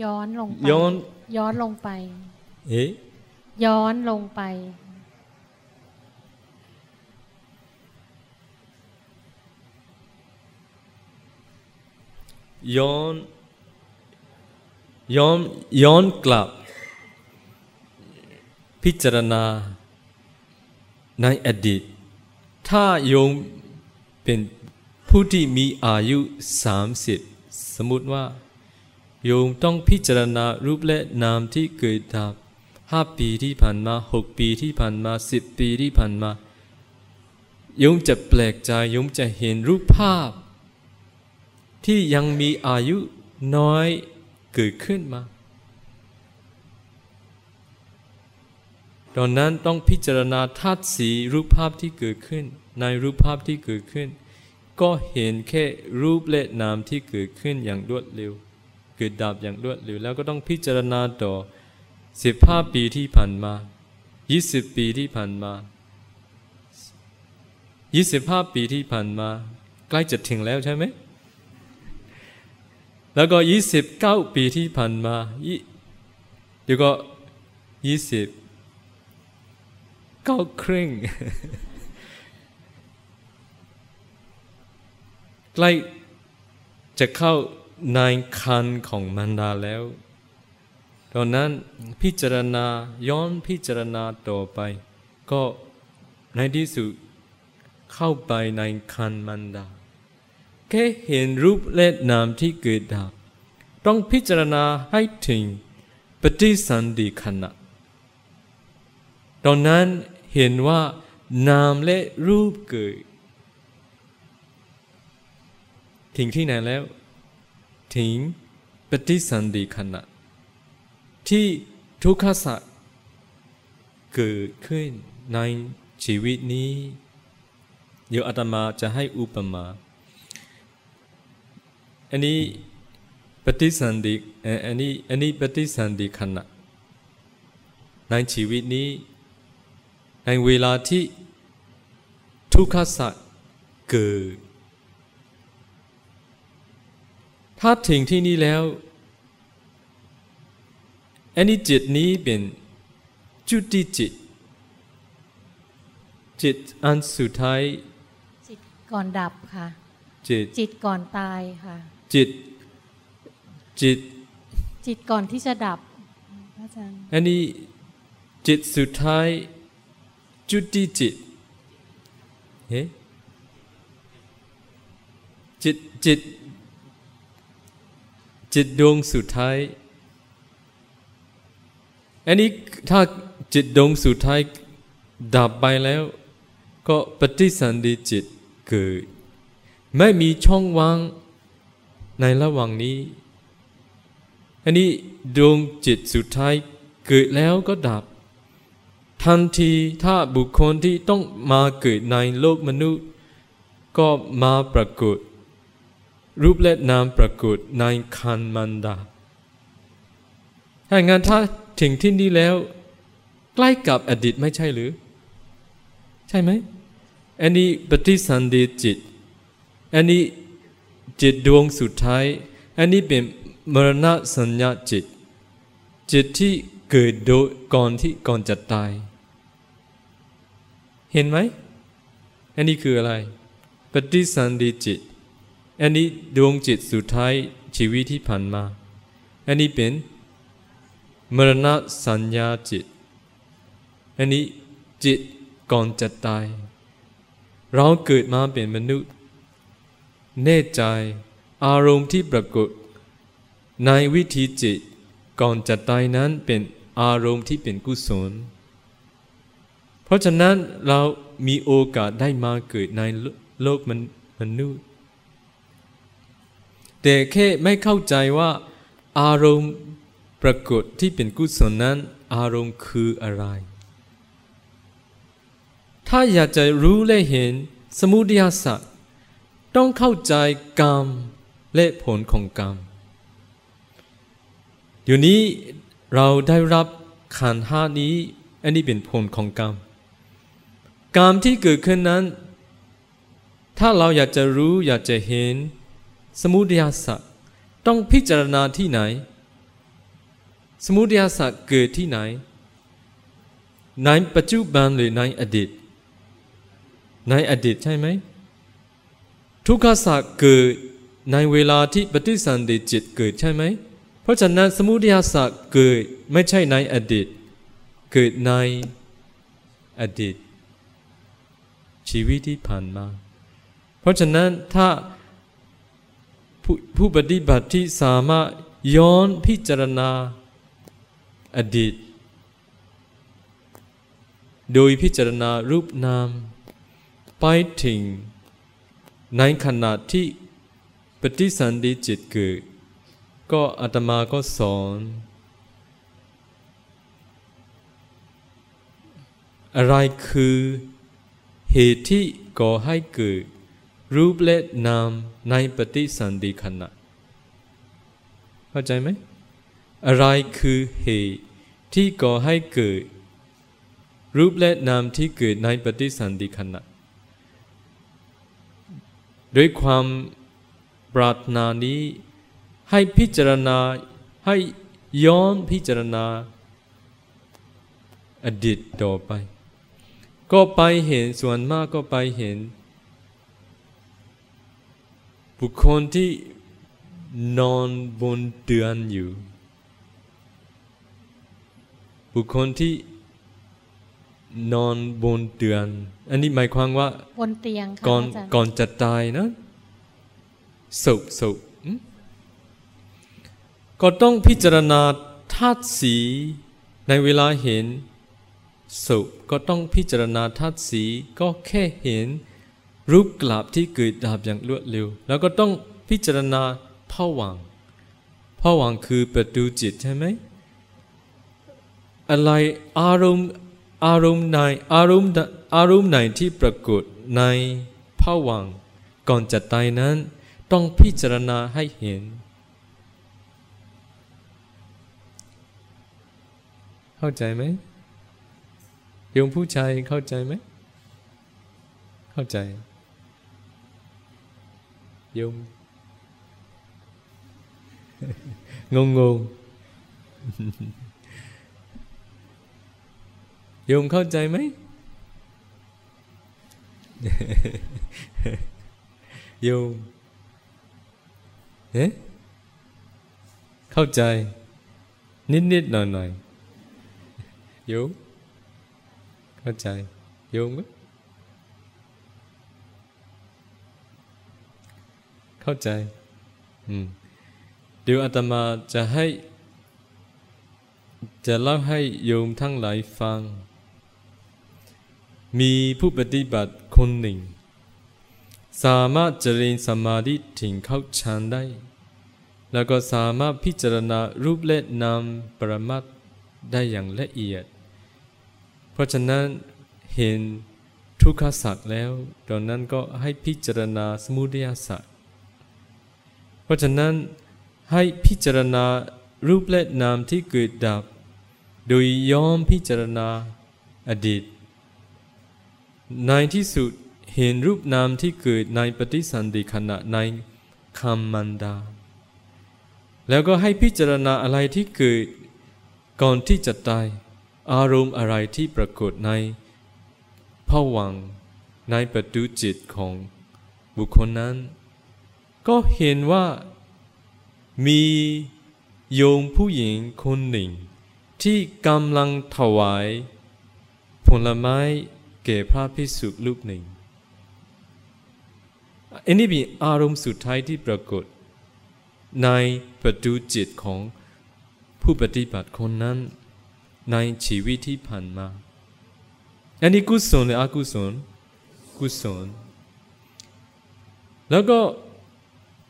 ย้อนลงไปย้อนย้อนลงไป เอ๊ะ ย้อนลงไป ย้อน ย้อน ย้อนกลับ พิจารณา ในอดีต ถ้าโยมเป็นผู้ที่มีอายุสามสิบสมมติว่า โยมต้องพิจารณารูปและนามที่เกิดดับ ห้าปีที่ผ่านมาหกปีที่ผ่านมาสิบปีที่ผ่านมาโยมจะแปลกใจโยมจะเห็นรูปภาพ ที่ยังมีอายุน้อยเกิดขึ้นมา ตอนนั้นต้องพิจารณาธาตุสีรูปภาพที่เกิดขึ้น ในรูปภาพที่เกิดขึ้น ก็เห็นแค่รูปและนามที่เกิดขึ้นอย่างรวดเร็ว เกิดดับอย่างรวดเร็ว แล้วก็ต้องพิจารณาต่อ สิบห้าปีที่ผ่านมายี่สิบปีที่ผ่านมายี่สิบห้าปีที่ผ่านมา ใกล้จะถึงแล้วใช่ไหม แล้วก็ยี่สิบเก้าปีที่ผ่านมาเดี๋ยวก็ยี่สิบเก้าครึ่งใกล้จะเข้าในคันของมันดาแล้ว ตอนนั้นพิจารณาย้อนพิจารณาต่อไป ก็ในที่สุดเข้าไปในคันมันดา แค่เห็นรูปและนามที่เกิดดับ ต้องพิจารณาให้ถึงปฏิสันดิขณะตอนนั้นเห็นว่านามและรูปเกิดถึงที่ไหนแล้ว ถึงปฏิสันดิขณะ ที่ทุกขสัตว์เกิดขึ้นในชีวิตนี้ เดี๋ยวอาตมาจะให้อุปมา อันนี้ปฏิสันดิอันนี้อันนี้ปฏิสันดิขณะในชีวิตนี้ ในเวลาที่ทุกขสัตว์เกิด ถ้าถึงที่นี่แล้ว อันนี้จิตนี้เป็นจุดที่จิตจิตอันสุดท้ายจิตก่อนดับค่ะ จิตจิตก่อนตายค่ะ จิต จิต จิตก่อนที่จะดับพระอาจารย์อันนี้จิตสุดท้ายจุดที่จิตเฮ้จิตจิต จิตดวงสุดท้าย อันนี้ถ้าจิตดวงสุดท้ายดับไปแล้ว ก็ปฏิสันธิจิตเกิดไม่มีช่องว่างในระหว่างนี้ อันนี้ดวงจิตสุดท้ายเกิดแล้วก็ดับ ทันทีถ้าบุคคลที่ต้องมาเกิดในโลกมนุษย์ ก็มาปรากฏ รูปและนามปรากฏในคันมันดาถ้างั้นถ้า ถึงที่นี่แล้ว ใกล้กับอดีตไม่ใช่หรือ ใช่ไหมอันนี้ปฏิสันธิจิต อันนี้จิตดวงสุดท้าย อันนี้เป็นมรณะสัญญาจิต จิตที่เกิดโดยก่อนที่ก่อนจะตาย เห็นไหม อันนี้คืออะไร ปฏิสันธิจิต อันนี้ดวงจิตสุดท้ายชีวิตที่ผ่านมา อันนี้เป็น มรณะสัญญาจิต อันนี้จิตก่อนจะตาย เราเกิดมาเป็นมนุษย์ แน่ใจอารมณ์ที่ปรากฏ ในวิธีจิตก่อนจะตายนั้นเป็นอารมณ์ที่เป็นกุศล เพราะฉะนั้นเรามีโอกาสได้มาเกิดในโลกมนุษย์ แต่แค่ไม่เข้าใจว่าอารมณ์ ปรากฏที่เป็นกุศลนั้นอารมณ์คืออะไร ถ้าอยากจะรู้และเห็นสมุทัยสัตว์ต้องเข้าใจกรรมและผลของกรรมอยู่นี้เราได้รับขันห้านี้อันนี้เป็นผลของกรรมกรรมที่เกิดขึ้นนั้น ถ้าเราอยากจะรู้อยากจะเห็น สมุทัยสัตว์ต้องพิจารณาที่ไหน สมุทัยสัตว์เกิดที่ไหน ในปัจจุบันหรือในอดีต ในอดีตใช่ไหม ทุกขสัตว์เกิดในเวลาที่ปฏิสันติจิตเกิดใช่ไหม เพราะฉะนั้นสมุทัยสัตว์เกิดไม่ใช่ในอดีต เกิดในอดีต ชีวิตที่ผ่านมา เพราะฉะนั้นถ้าผู้ผู้ปฏิบัติที่สามารถย้อนพิจารณา อดีต โดยพิจารณารูปนาม ไปถึง ในขณะที่ปฏิสันติจิตเกิด ก็อาตมาก็สอน อะไรคือเหตุที่ก่อให้เกิด รูปและนามในปฏิสันติขณะ เข้าใจไหม อะไรคือเหตุที่ก่อให้เกิด รูปและนามที่เกิดในปฏิสันติขณะด้วยความปรารถนานี้ให้พิจารณาให้ย้อนพิจารณา อดีตต่อไป ก็ไปเห็นส่วนมากก็ไปเห็น บุคคลที่นอนบนเตือนอยู่ บุคคลที่นอนบนเตือนอันนี้หมายความว่าบนเตียงก่อนก่อนจะตายนะศพศพก็ต้องพิจารณาธาตุสีในเวลาเห็นสุก็ต้องพิจารณาธาตุสีก็แค่เห็น รูปกลับที่เกิดดับอย่างรวดเร็ว แล้วก็ต้องพิจารณาพ่อวังพ่อวังคือประตูจิตใช่ไหม อะไรอารมณ์อารมณ์ในอารมณ์อารมณ์ไหนที่ปรากฏในพ่อวังก่อนจะตายนั้น ต้องพิจารณาให้เห็น เข้าใจไหมโยมผู้ชายเข้าใจไหม เข้าใจโยมงงง โยมเข้าใจไหมโยมเอ๊ะเข้าใจ นิดนิดหน่อยหน่อยโยมเข้าใจโยมไหมเข้าใจอืมเดี๋ยวอาตมาจะให้ จะเล่าให้โยมทั้งหลายฟัง มีผู้ปฏิบัติคนหนึ่ง สามารถเจริญสมาธิถึงเข้าฌานได้ แล้วก็สามารถพิจารณารูปและนามปรมัตได้อย่างละเอียด เพราะฉะนั้นเห็นทุกขสัตว์แล้ว ตอนนั้นก็ให้พิจารณาสมุทัยสัตว์เพราะฉะนั้นให้พิจารณารูปและนามที่เกิดดับ โดยยอมพิจารณาอดีต ในที่สุดเห็นรูปนามที่เกิดในปฏิสันติขณะในคำมันดา แล้วก็ให้พิจารณาอะไรที่เกิดก่อนที่จะตาย อารมณ์อะไรที่ปรากฏในผวังในประตูจิตของบุคคลนั้น ก็เห็นว่ามีโยมผู้หญิงคนหนึ่ง ที่กำลังถวายผลไม้ แก่พระพิสุรูปหนึ่ง อันนี้เป็นอารมณ์สุดท้ายที่ปรากฏ ในประตูจิตของผู้ปฏิบัติคนนั้น ในชีวิตที่ผ่านมา อันนี้กุศลหรืออกุศล กุศล แล้วก็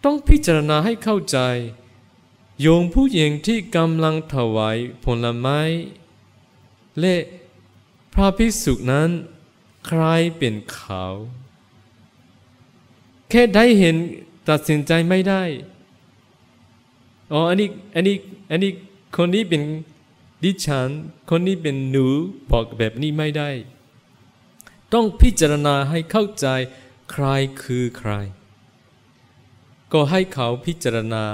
ต้องพิจารณาให้เข้าใจโยมผู้หญิงที่กำลังถวายผลไม้ และพระภิกษุนั้น ใครเป็นเขา แค่ได้เห็นตัดสินใจไม่ได้ อ๋อ อันนี้ อันนี้ อันนี้ คนนี้เป็นดิฉัน คนนี้เป็นหนูบอกแบบนี้ไม่ได้ ต้องพิจารณาให้เข้าใจใครคือใคร ก็ให้เขาพิจารณา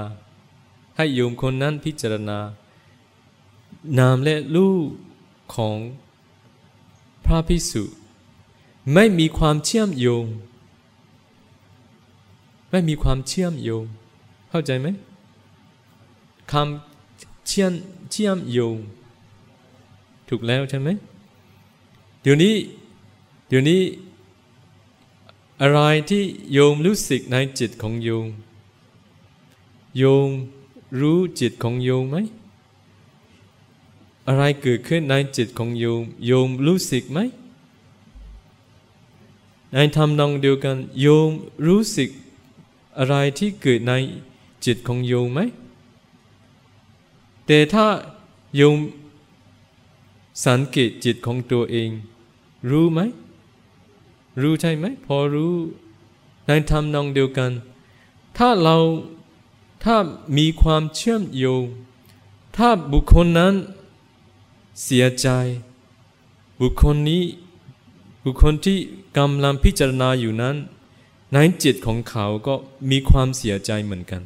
ให้โยมคนนั้นพิจารณา นามและลูกของพระพิสุ ไม่มีความเชื่อมโยง ไม่มีความเชื่อมโยง เข้าใจไหมคำเชื่อมเชื่อมโยง ถูกแล้วใช่ไหมเดี๋ยวนี้ เดี๋ยวนี้ อะไรที่โยมรู้สึกในจิตของโยม โยมรู้จิตของโยมไหม อะไรเกิดขึ้นในจิตของโยม โยมรู้สึกไหม ในทำนองเดียวกัน โยมรู้สึกอะไรที่เกิดในจิตของโยมไหม แต่ถ้าโยมสังเกตจิตของตัวเอง รู้ไหม รู้ใช่ไหม พอรู้ในทำนองเดียวกัน ถ้าเราถ้ามีความเชื่อมโยง ถ้าบุคคลนั้นเสียใจ บุคคลนี้ บุคคลที่กำลังพิจารณาอยู่นั้น ในจิตของเขาก็มีความเสียใจเหมือนกัน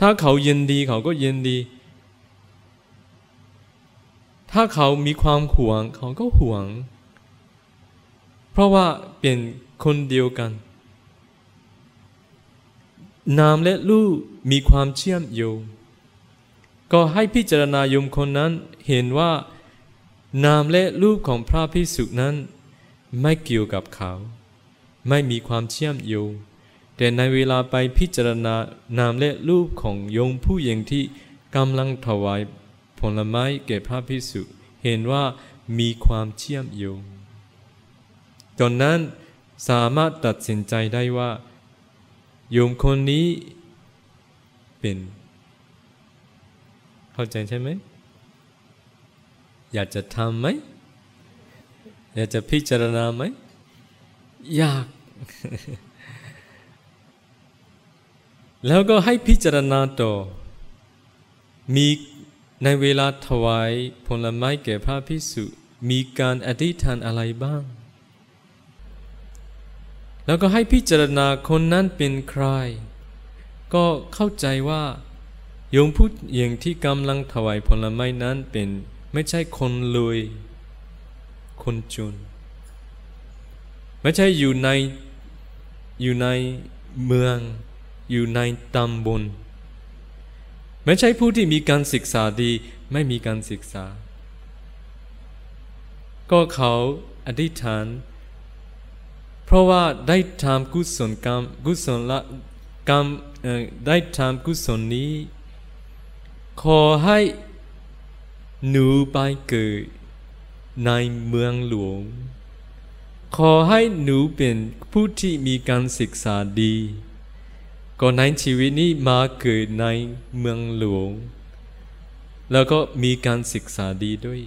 ถ้าเขายินดีเขาก็ยินดี ถ้าเขามีความหวงเขาก็หวง เพราะว่าเป็นคนเดียวกัน นามและลูกมีความเชื่อมโยง ก็ให้พิจารณาโยมคนนั้นเห็นว่านามและรูปของพระพิสุนั้น ไม่เกี่ยวกับเขา ไม่มีความเชื่อมโยง แต่ในเวลาไปพิจารณานามและรูปของโยมผู้หญิงที่กำลังถวายผลไม้แก่พระพิสุเห็นว่ามีความเชื่อมโยงตอนนั้นสามารถตัดสินใจได้ว่า โยมคนนี้เป็น เข้าใจใช่ไหม อยากจะทำไหม อยากจะพิจารณาไหมอยาก แล้วก็ให้พิจารณาต่อ มีในเวลาถวายผลไม้แก่พระพิสุมีการอธิษฐานอะไรบ้าง แล้วก็ให้พิจารณาคนนั้นเป็นใคร ก็เข้าใจว่าโยมผู้หญิงที่กำลังถวายผลไม้นั้นเป็นไม่ใช่คนรวย คนจน ไม่ใช่อยู่ในอยู่ในเมือง อยู่ในตำบลไม่ใช่ผู้ที่มีการศึกษาดีไม่มีการศึกษา ก็เขาอธิษฐาน เพราะว่าได้ทำกุศลกรรมกุศลละกรรมได้ทำกุศลนี้ ขอให้หนูไปเกิด ในเมืองหลวง ขอให้หนูเป็นผู้ที่มีการศึกษาดีก่อนในชีวิตนี้มาเกิดในเมืองหลวง แล้วก็มีการศึกษาดีด้วย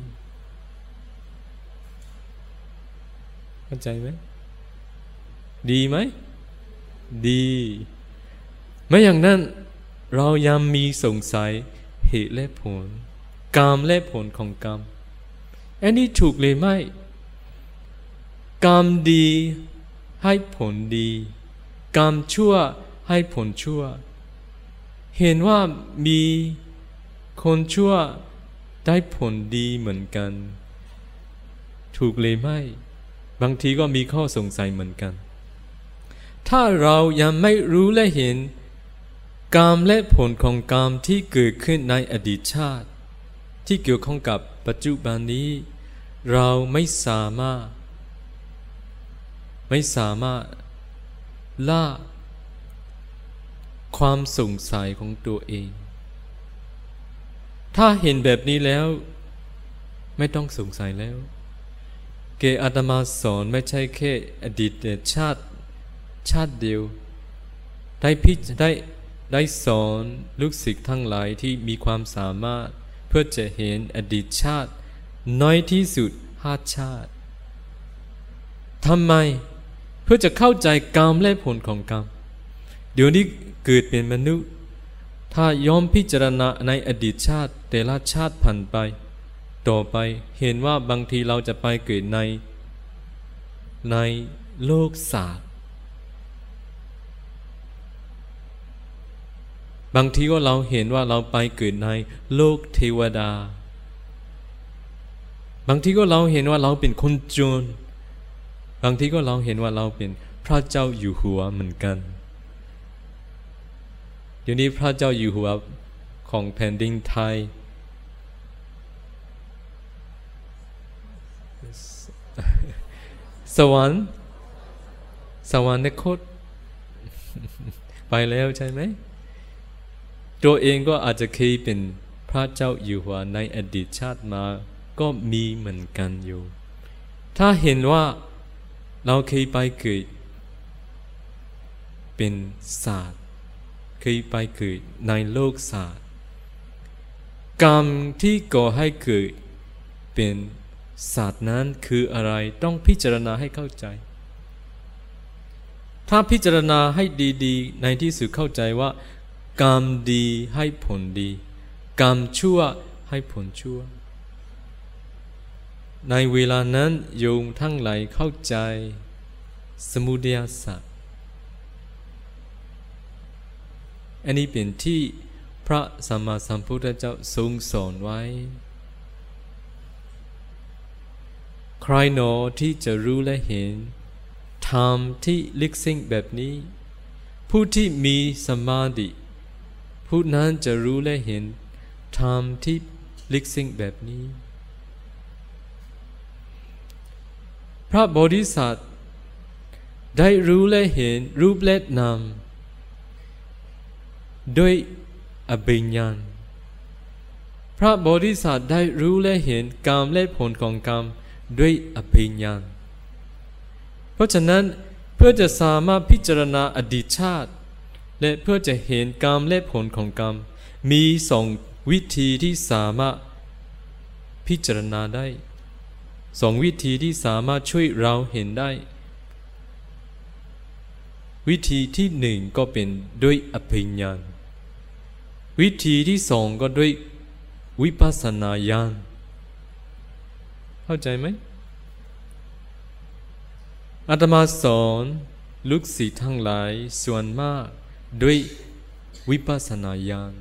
เข้าใจไหมดีไหม ดี ไม่อย่างนั้น เรายังมีสงสัยเหตุและผล กรรมและผลของกรรม อันนี้ถูกเลยไหมกรรมดีให้ผลดี กรรมชั่วให้ผลชั่ว เห็นว่ามีคนชั่วได้ผลดีเหมือนกัน ถูกเลยไหมบางทีก็มีข้อสงสัยเหมือนกัน ถ้าเรายังไม่รู้และเห็นกรรมและผลของกรรมที่เกิดขึ้นในอดีตชาติ ที่เกี่ยวข้องกับ ปัจจุบันนี้ เราไม่สามารถ ไม่สามารถละความสงสัยของตัวเอง ถ้าเห็นแบบนี้แล้ว ไม่ต้องสงสัยแล้ว เกอาตมาสอนไม่ใช่แค่อดีตชาติชาติเดียว ได้พิจได้ได้สอนลูกศิษย์ทั้งหลายที่มีความสามารถ พื่อจะเห็นอดีตชาติ น้อยที่สุดห้าชาติทำไมเพื่อจะเข้าใจกรรมและผลของกรรม เดี๋ยวนี้เกิดเป็นมนุษย์ ถ้ายอมพิจารณาในอดีตชาติ แต่ละชาติผ่านไป ต่อไปเห็นว่าบางทีเราจะไปเกิดใน ในโลกศาสตร์ บางทีก็เราเห็นว่าเราไปเกิดในโลกเทวดา บางทีก็เราเห็นว่าเราเป็นคนจน บางทีก็เราเห็นว่าเราเป็นพระเจ้าอยู่หัวเหมือนกัน เดี๋ยวนี้พระเจ้าอยู่หัวของแผ่นดินไทยสวรรค์สวรรค์นคตไปแล้วใช่ไหม ตัวเองก็อาจจะเคยเป็นพระเจ้าอยู่หัวในอดีตชาติมา ก็มีเหมือนกันอยู่ ถ้าเห็นว่าเราเคยไปเกิดเป็นศาสตร์เคยไปเกิดในโลกศาสตร์กรรมที่ก่อให้เกิดเป็นศาสตร์นั้นคืออะไรต้องพิจารณาให้เข้าใจ ถ้าพิจารณาให้ดีๆ ในที่สุดเข้าใจว่า กรรมดีให้ผลดี กรรมชั่วให้ผลชั่ว ในเวลานั้นโยมทั้งหลายเข้าใจ สมุทัยสัจอันนี้เป็นที่พระสัมมาสัมพุทธเจ้าทรงสอนไว้ ใครหนอที่จะรู้และเห็นธรรมที่ลึกซึ้งแบบนี้ ผู้ที่มีสมาธิ ผู้นั้นจะรู้และเห็นธรรมที่ลึกซึ้งแบบนี้ พระโพธิสัตว์ ได้รู้และเห็นรูปและนามด้วยอภิญญาณ พระโพธิสัตว์ได้รู้และเห็นกรรมและผลของกรรมด้วยอภิญญาเพราะฉะนั้นเพื่อจะสามารถพิจารณาอดีตชาติ และเพื่อจะเห็นกรรมและผลของกรรม มีสองวิธีที่สามารถพิจารณาได้สองวิธีที่สามารถช่วยเราเห็นได้ วิธีที่หนึ่งก็เป็นด้วยอภิญญาณวิธีที่สองก็ด้วยวิปัสสนาญาณเข้าใจไหมอาตมาสอนลูกศิษย์ทั้งหลายส่วนมาก ด้วยวิปัสสนาญาณ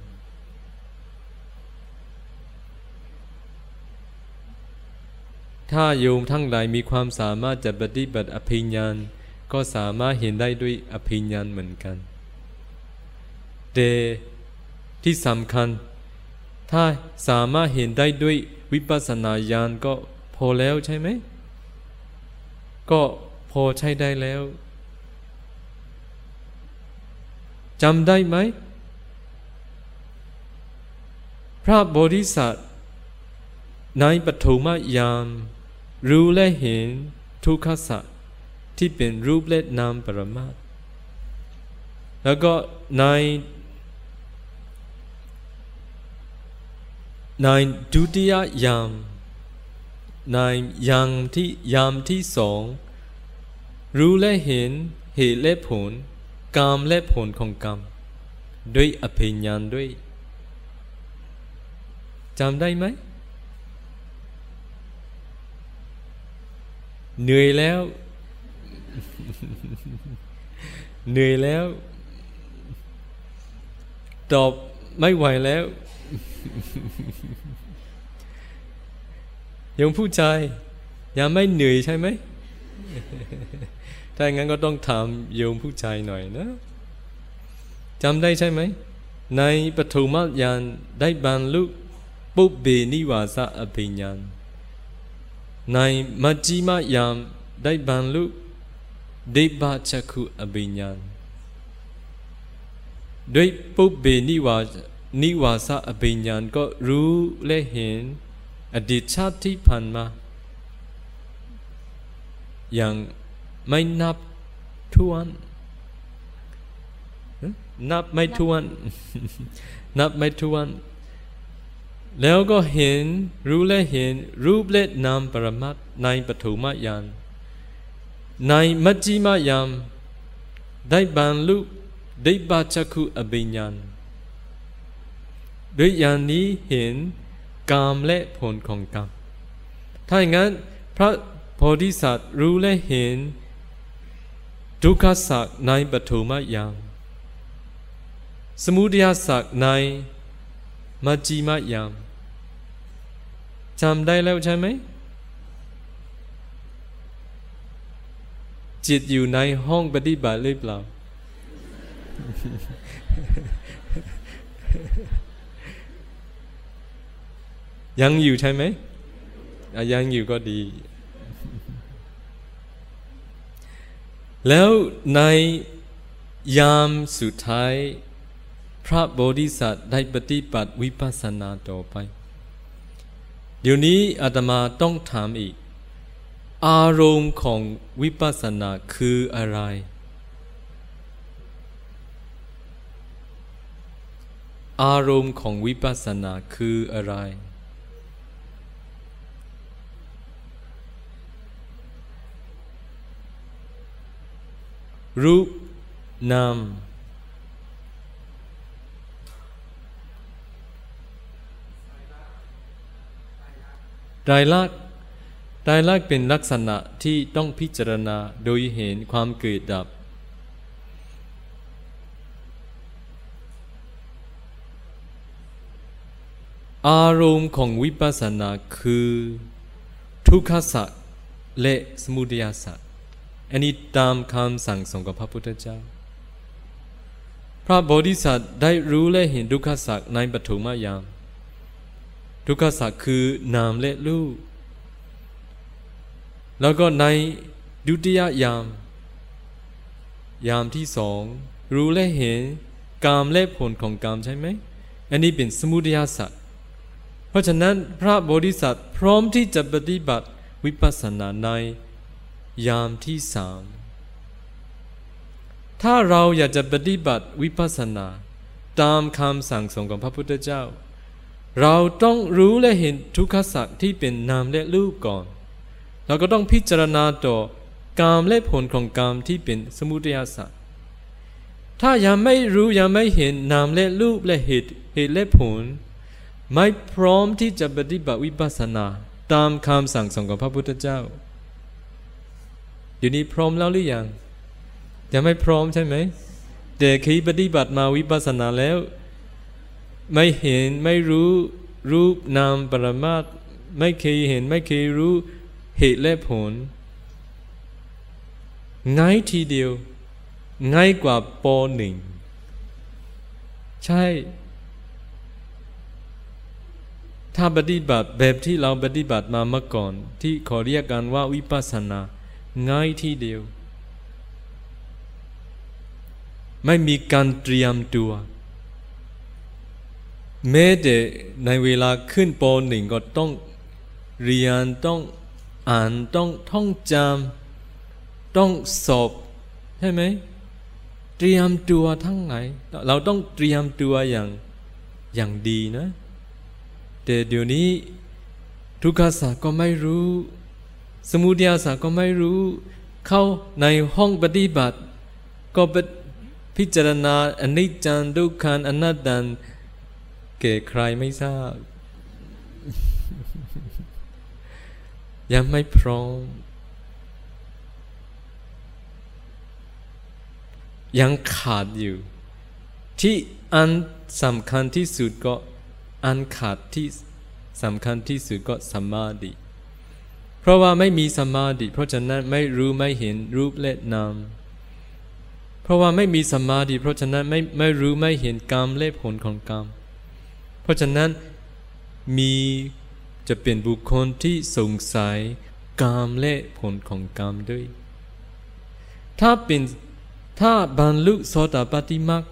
ถ้าโยมทั้งหลายมีความสามารถจะปฏิบัติอภิญญาณก็สามารถเห็นได้ด้วยอภิญญาณเหมือนกัน แต่ที่สำคัญ ถ้าสามารถเห็นได้ด้วยวิปัสสนาญาณก็พอแล้วใช่ไหม ก็พอใช้ได้แล้ว จำได้ไหม พระโพธิสัตว์ในปฐมยาม รู้และเห็นทุกขสัตว์ที่เป็นรูปและนามปรมาตแล้วก็ในในดุติยยาม ในยามที่ยามที่สอง รู้และเห็นเหตุและผล กรรมและผลของกรรม ด้วยอภิญญาณด้วยจำได้ไหมเหนื่อยแล้ว เหนื่อยแล้ว ตอบไม่ไหวแล้วยังผู้ชายยังไม่เหนื่อยใช่ไหม ถ้าอย่างนั้นก็ต้องถามโยมผู้ชายหน่อยนะจำได้ใช่ไหม ในปฐมญาณได้บรรลุปุบเบนิวาสอภิญญาณในมัจจิมญาณได้บรรลุเดบจักขุอภิญญาณด้วยปุบเบนิวานิวาสอภิญญาณก็รู้และเห็นอดีตชาติที่ผ่านมาอย่าง ไม่นับทวน นับไม่ทวน นับไม่ทวน แล้วก็เห็นรู้และเห็น รูปและนามปรมัตในปฐมญาณในมัจจิมญาณได้บรรลุได้บาจักขุอภิญญาณด้วยญาณนี้เห็นกามและผลของกรรมถ้าอย่างนั้นพระโพธิสัตว์รู้และเห็น ทุกขสักในปฐมญาณสมุทัยสักในมัจจิมยามจำได้แล้วใช่ไหม จิตอยู่ในห้องปฏิบัติหรือเปล่า ยังอยู่ใช่ไหมยังอยู่ก็ดี แล้วในยามสุดท้าย พระโพธิสัตว์ได้ปฏิบัติวิปัสสนาต่อไป เดี๋ยวนี้อาตมาต้องถามอีก อารมณ์ของวิปัสสนาคืออะไร อารมณ์ของวิปัสสนาคืออะไร รูปนามรายลักษณ์รายลักษณ์เป็นลักษณะที่ต้องพิจารณาโดยเห็นความเกิดดับ อารมณ์ของวิปัสสนาคือ ทุกขสัจและสมุทัยสัจ อันนี้ตามคำสั่งสอนของพระพุทธเจ้า พระโพธิสัตว์ได้รู้และเห็นทุกขสัจในปฐมยาม ทุกขสัจคือนามและรูปแล้วก็ในดุติยยาม ยามที่สองรู้และเห็นกามและผลของกามใช่ไหม อันนี้เป็นสมุทัยสัจเพราะฉะนั้นพระโพธิสัตว์พร้อมที่จะปฏิบัติวิปัสสนาใน ยามที่สามถ้าเราอยากจะปฏิบัติวิปัสสนา ตามคำสั่งสอนของพระพุทธเจ้า เราต้องรู้และเห็นทุกขสัจที่เป็นนามและรูปก่อน เราก็ต้องพิจารณาต่อกามและผลของกามที่เป็นสมุทัยสัจถ้ายังไม่รู้ยังไม่เห็นนามและรูปและเหตุเหตุและผล ไม่พร้อมที่จะปฏิบัติวิปัสสนา ตามคำสั่งสอนของพระพุทธเจ้า เดี๋ยวนี้พร้อมแล้วหรือยังยังไม่พร้อมใช่ไหมแต่คยปฏิบัติมาวิปัสสนาแล้ว ไม่เห็นไม่รู้รูปนามปรมาตไม่เคยเห็นไม่เคยรู้เหตุและผลง่ายทีเดียว ง่ายกว่าปหนึ่งใช่ ถ้าปฏิบัติแบบที่เราปฏิบัติมาเมื่อก่อน ที่ขอเรียกกันว่าวิปัสสนา ง่ายทีเดียว ไม่มีการเตรียมตัวแม้แต่ในเวลาขึ้นปหนึ่งก็ต้องเรียนต้องอ่านต้องท่องจำต้องสอบใช่ไหมเตรียมตัวทั้งไหน เราต้องเตรียมตัวอย่างอย่างดีนะ แต่เดี๋ยวนี้ทุกขศาสตร์ก็ไม่รู้ สมุทัยศาสตร์ก็ไม่รู้ เข้าในห้องปฏิบัติ ก็พิจารณาอนิจจังทุกขันอนัตตันเก่ใครไม่ทราบ ยังไม่พร้อม ยังขาดอยู่ ที่อันสำคัญที่สุดก็อันขาดที่สำคัญที่สุดก็สมาธิ เพราะว่าไม่มีสมาธิ เพราะฉะนั้นไม่รู้ไม่เห็นรูปและนามเพราะว่าไม่มีสมาธิ เพราะฉะนั้นไม่ไม่รู้ไม่เห็นกรรมและผลของกรรม เพราะฉะนั้นมีจะเป็นบุคคลที่สงสัยกรรมและผลของกรรมด้วย ถ้าเป็นถ้าบรรลุโสดาปฏิมัก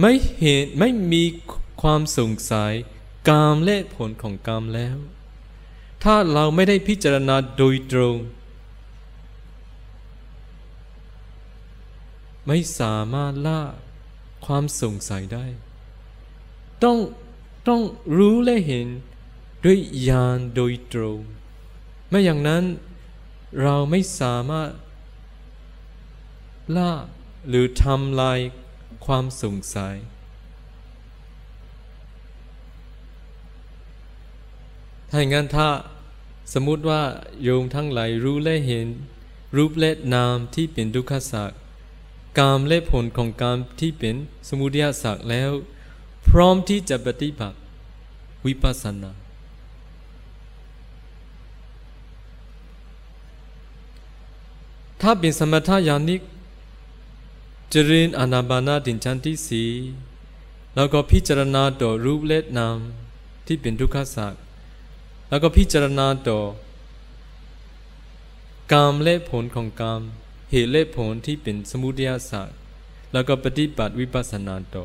ไม่เห็นไม่มีความสงสัยกรรมและผลของกรรมแล้ว ถ้าเราไม่ได้พิจารณาโดยตรง ไม่สามารถละความสงสัยได้ ต้องต้องรู้และเห็นด้วยญาณโดยตรง ไม่อย่างนั้นเราไม่สามารถละหรือทำลายความสงสัย ถ้าอย่างนั้นถ้าสมมติว่าโยมทั้งหลายรู้และเห็น รูปและนามที่เป็นดุขสักกามและผลของกามที่เป็นสมุทยสักแล้ว พร้อมที่จะปฏิบัติวิปัสสนาถ้าเป็นสมถะญาณิกจริญอนาบานาตินชันที่สีแล้วก็พิจารณาต่อรูปและนามที่เป็นทุกขสัก แล้วก็พิจารณาต่อกามและผลของกามเหตุและผลที่เป็นสมุทัยศาสักแล้วก็ปฏิบัติวิปัสสนาต่อ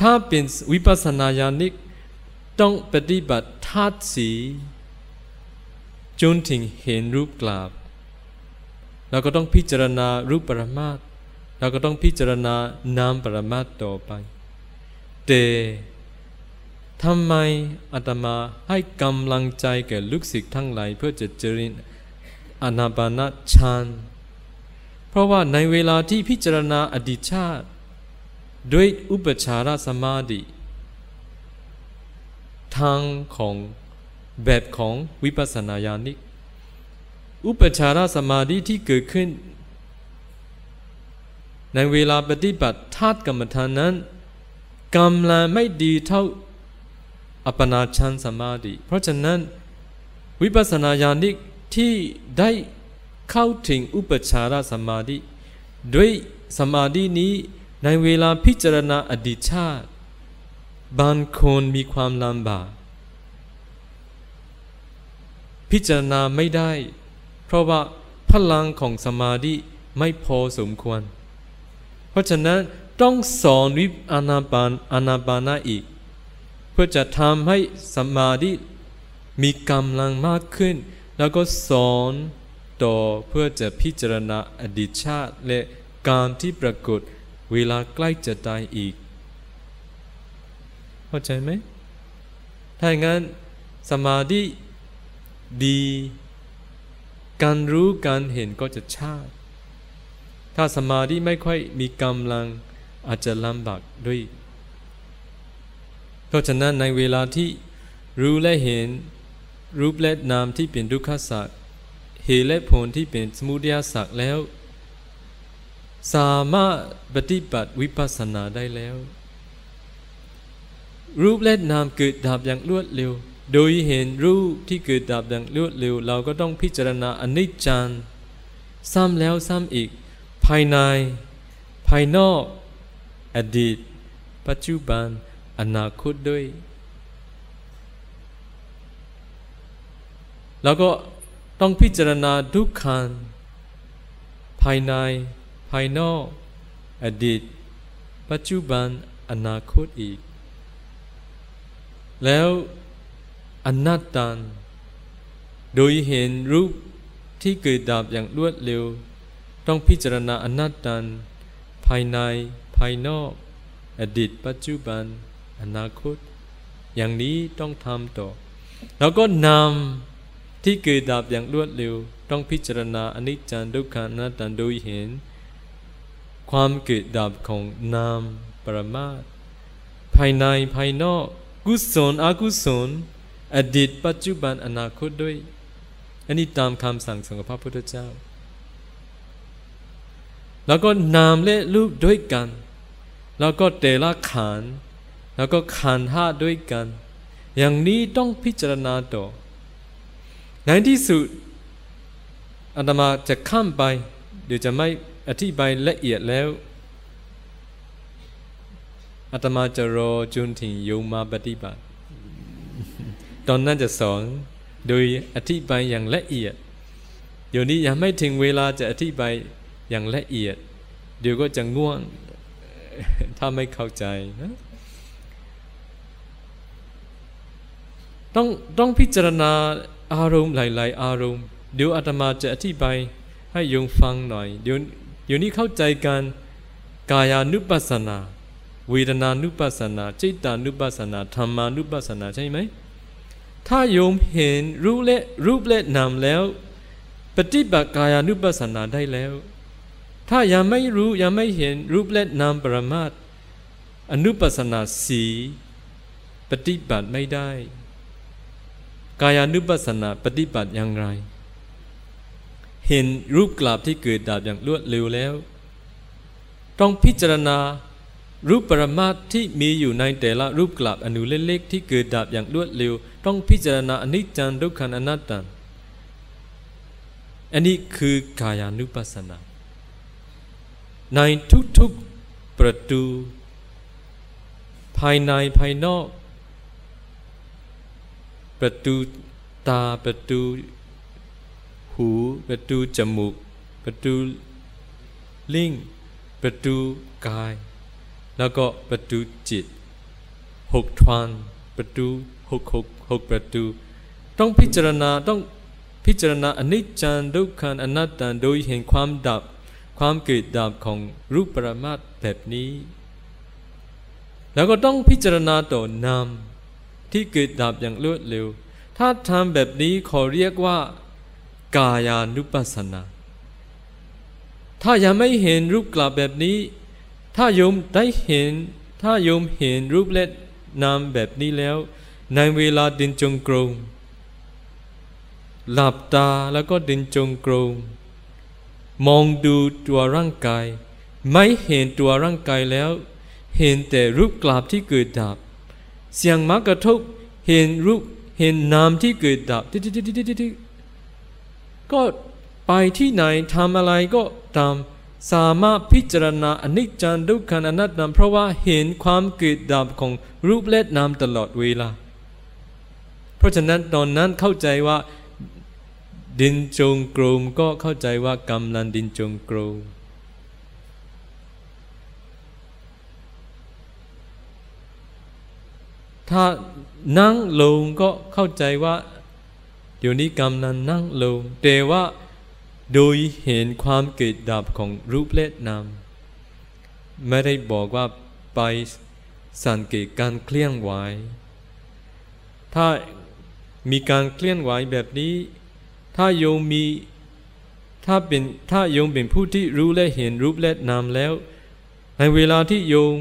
ถ้าเป็นวิปัสสนาญาณิกต้องปฏิบัติธาตุสีจนถึงเห็นรูปกราบแล้วก็ต้องพิจารณารูปปรมาตเราก็ต้องพิจารณานามปรมาตต่อไป แต่ ทำไมอาตมาให้กำลังใจแก่ลูกศิษย์ทั้งหลายเพื่อจะเจริญอนาปานาฌานเพราะว่าในเวลาที่พิจารณาอดีตชาติ ด้วยอุปชารสมาธิทางของแบบของวิปัสสนาญาณิก อุปชารสมาธิที่เกิดขึ้น ในเวลาปฏิบัติธาตุกรรมฐานนั้นกำลังไม่ดีเท่า อัปปนาชันสมาธิเพราะฉะนั้นวิปัสสนาญาณิที่ได้เข้าถึงอุปชารสมาธิด้วยสมาธินี้ในเวลาพิจารณาอดีตชาติบางคนมีความลำบากพิจารณาไม่ได้ เพราะว่าพลังของสมาธิไม่พอสมควร เพราะฉะนั้นต้องสอนวิอานาปานอานาปานาอีก พื่อจะทำให้สมาธิมีกำลังมากขึ้น แล้วก็สอนต่อเพื่อจะพิจารณาอดีตชาติและการที่ปรากฏเวลาใกล้จะตายอีก เข้าใจไหม ถ้าอย่างนั้นสมาธิดี การรู้การเห็นก็จะชาติ ถ้าสมาธิไม่ค่อยมีกำลังอาจจะลำบากด้วย เพราะฉะนั้นในเวลาที่รู้และเห็นรูปและนามที่เป็นทุกขสัตว์เหตุและผลที่เป็นสมุทัยสัตว์แล้ว สามารถปฏิบัติวิปัสสนาได้แล้ว รูปและนามเกิดดับอย่างรวดเร็ว โดยเห็นรูปที่เกิดดับอย่างรวดเร็ว เราก็ต้องพิจารณาอนิจจังซ้ำแล้วซ้ำอีก ภายใน ภายนอก อดีต ปัจจุบัน อนาคตด้วย แล้วก็ต้องพิจารณาทุกขันภายใน ภายนอก อดีต ปัจจุบัน อนาคตอีก แล้วอนัตตันโดยเห็นรูปที่เกิดดับอย่างรวดเร็ว ต้องพิจารณาอนัตตันภายใน ภายนอก อดีต ปัจจุบัน อนาคต อย่างนี้ต้องทำต่อ แล้วก็นำที่เกิดดับอย่างรวดเร็ว ต้องพิจารณาอนิจจังทุกขังอนัตตันโดยเห็น ความเกิดดับของนามปรมาตภายในภายนอก กุศลอกุศล อดีตปัจจุบันอนาคตด้วย อันนี้ตามคำสั่งของพระพุทธเจ้า แล้วก็นามและรูปด้วยกัน แล้วก็เตละขาน แล้วก็ขันห้าด้วยกัน อย่างนี้ต้องพิจารณาต่อในที่สุดอาตมาจะข้ามไป เดี๋ยวจะไม่อธิบายละเอียดแล้วอาตมาจะรอจนถึงโยมมาปฏิบัติ ตอนนั้นจะสอนโดยอธิบายอย่างละเอียด เดี๋ยวนี้ยังไม่ถึงเวลาจะอธิบายอย่างละเอียด เดี๋ยวก็จะง่วง ถ้าไม่เข้าใจนะ ต้องต้องพิจารณาอารมณ์หลาย ๆ อารมณ์ เดี๋ยวอาตมาจะอธิบายให้โยมฟังหน่อย เดี๋ยวเดี๋ยวนี้เข้าใจกันกายานุปัสสนา เวทนานุปัสสนาจิตานุปัสสนาธรรมานุปัสสนาใช่ไหมถ้าโยมเห็นรูปและรูปและนามแล้ว ปฏิบัติกายานุปัสสนาได้แล้ว ถ้ายังไม่รู้ยังไม่เห็นรูปและนามปรมาตอนุปัสสนาสีปฏิบัติไม่ได้ กายานุปัสสนาปฏิบัติอย่างไร เห็นรูปกราบที่เกิดดับอย่างรวดเร็วแล้ว ต้องพิจารณารูปปรมาตที่มีอยู่ในแต่ละรูปกราบอนุเล็กๆที่เกิดดับอย่างรวดเร็ว ต้องพิจารณาอนิจจังทุกขันอนัตตาอันนี้คือกายานุปัสสนา ในทุกๆประตู ภายในภายนอก ประตูตาประตูหูประตูจมูก ประตูลิ้งประตูกาย แล้วก็ประตูจิตหกทวานประตูหกหกหกประตู ต้องพิจารณาต้องพิจารณาอนิจจังทุกขันอนัตตาโดยเห็นความดับ ความเกิดดับของรูปปรมาตแบบนี้ แล้วก็ต้องพิจารณาต่อนาม ที่เกิดดับอย่างรวดเร็ว ถ้าทำแบบนี้ขอเรียกว่า กายานุปัสสนา ถ้ายังไม่เห็นรูปกลับแบบนี้ ถ้าโยมได้เห็น ถ้าโยมเห็นรูปและนามแบบนี้แล้ว ในเวลาดินจงกรมหลับตาแล้วก็ดินจงกรมมองดูตัวร่างกาย ไม่เห็นตัวร่างกายแล้ว เห็นแต่รูปกลับที่เกิดดับ เสียงมากระทบเห็นรูปเห็นนามที่เกิดดับก็ไปที่ไหนทำอะไรก็ตามสามารถพิจารณาอนิจจังทุกขันอนัตตาเพราะว่าเห็นความเกิดดับของรูปและนามตลอดเวลา เพราะฉะนั้นตอนนั้นเข้าใจว่าดินจงกรมก็เข้าใจว่ากำลังดินจงกรม ถ้านั่งลงก็เข้าใจว่าเดี๋ยวนี้กำลังนั่งลงแต่ว่าโดยเห็นความเกิดดับของรูปเละนามไม่ได้บอกว่าไปสังเกตการเคลื่อนไหว ถ้ามีการเคลื่อนไหวแบบนี้ ถ้าโยมมี ถ้าเป็นถ้าโยมเป็นผู้ที่รู้และเห็นรูปและนามแล้ว ในเวลาที่โยม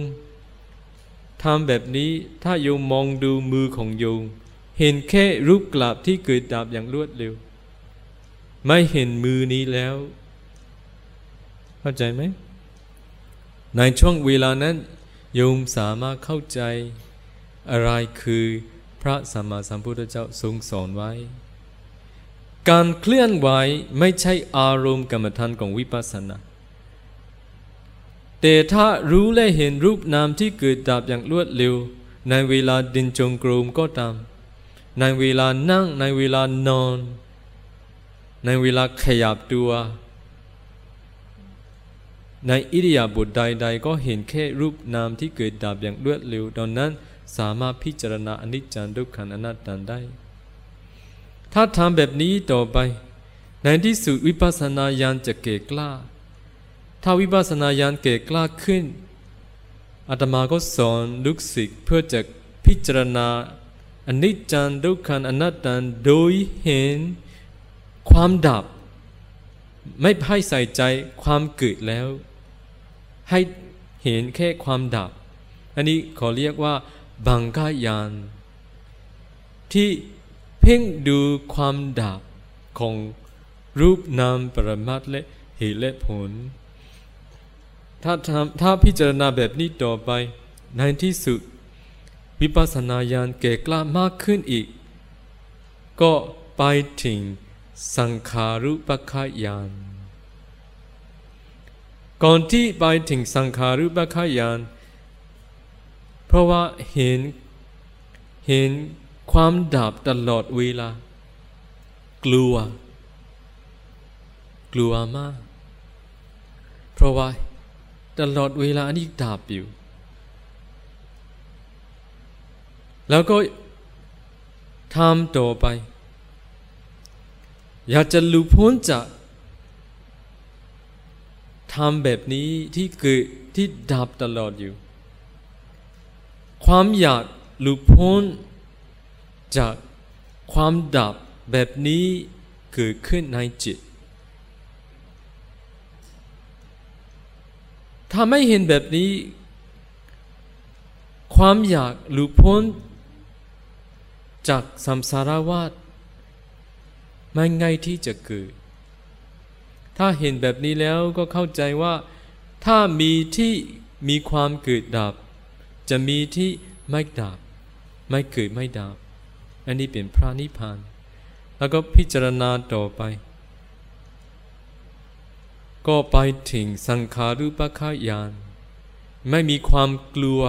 ทำแบบนี้ถ้าโยมมองดูมือของโยม เห็นแค่รูปกลับที่เกิดดับอย่างรวดเร็ว ไม่เห็นมือนี้แล้ว เข้าใจไหม ในช่วงเวลานั้น โยมสามารถเข้าใจ อะไรคือพระสัมมาสัมพุทธเจ้าทรงสอนไว้ การเคลื่อนไหวไม่ใช่อารมณ์กรรมฐานของวิปัสสนา แต่ถ้ารู้และเห็นรูปนามที่เกิดดับอย่างรวดเร็ว ในเวลาดินจงกรมก็ตาม ในเวลานั่งในเวลานอน ในเวลาขยับตัว ในอิริยาบถใดๆ ก็เห็นแค่รูปนามที่เกิดดับอย่างรวดเร็วตอนนั้นสามารถพิจารณาอนิจจังทุกขันอนัตตาได้ ถ้าทำแบบนี้ต่อไป ในที่สุดวิปัสสนาญาณจะเก่กล้า ถ้าวิปัสสนาญาณเก่กล้าขึ้นอาตมาก็สอนลูกศิษย์เพื่อจะพิจารณาอนิจจังทุกขันอนัตตาโดยเห็นความดับ ไม่ให้ใส่ใจความเกิดแล้ว ให้เห็นแค่ความดับ อันนี้ขอเรียกว่า บังกายาน ที่เพ่งดูความดับของรูปนามปรมัตและเหตุและผล ถ้าทำถ้าพิจารณาแบบนี้ต่อไป ในที่สุด วิปัสสนาญาณเก่กล้ามากขึ้นอีก ก็ไปถึงสังขารุปขายานก่อนที่ไปถึงสังขารุปขายานเพราะว่าเห็นเห็นความดับตลอดเวลา กลัว กลัวมาก เพราะว่า ตลอดเวลานี้ดับอยู่ แล้วก็ทำต่อไป อยากจะหลุดพ้นจากทำแบบนี้ที่เกิดที่ดับตลอดอยู่ ความอยากหลุดพ้นจากความดับแบบนี้เกิดขึ้นในจิต ถ้าไม่เห็นแบบนี้ ความอยากหลุดพ้น จากสัมสารวัฏไม่ง่ายที่จะเกิด ถ้าเห็นแบบนี้แล้วก็เข้าใจว่า ถ้ามีที่มีความเกิดดับ จะมีที่ไม่ดับ ไม่เกิดไม่ดับ อันนี้เป็นพระนิพพาน แล้วก็พิจารณาต่อไป ก็ไปถึงสังขารุปขายาน ไม่มีความกลัว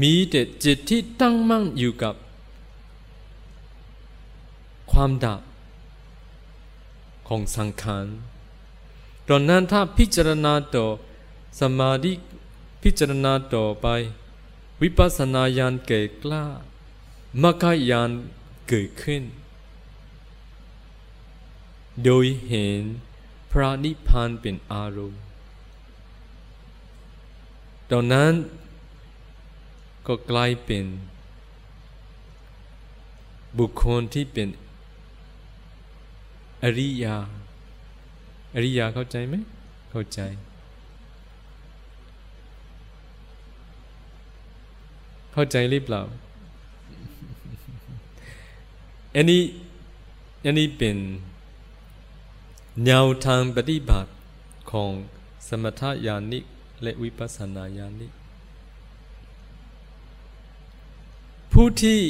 มีแต่จิตที่ตั้งมั่นอยู่กับ ความดับ ของสังขารตอนนั้นถ้าพิจารณาต่อสมาธิพิจารณาต่อไป วิปัสสนาญาณเกิดกล้ามรรคญาณเกิดขึ้น โดยเห็นพระนิพพานเป็นอารมณ์ตอนนั้นก็กลายเป็น บุคคลที่เป็น อริยา อริยาเข้าใจไหม เข้าใจ เข้าใจหรือเปล่าอันนี้อันนี้เป็น แนวทางปฏิบัติของสมถญาณิกและวิปัสสนาญาณิกผู้ที่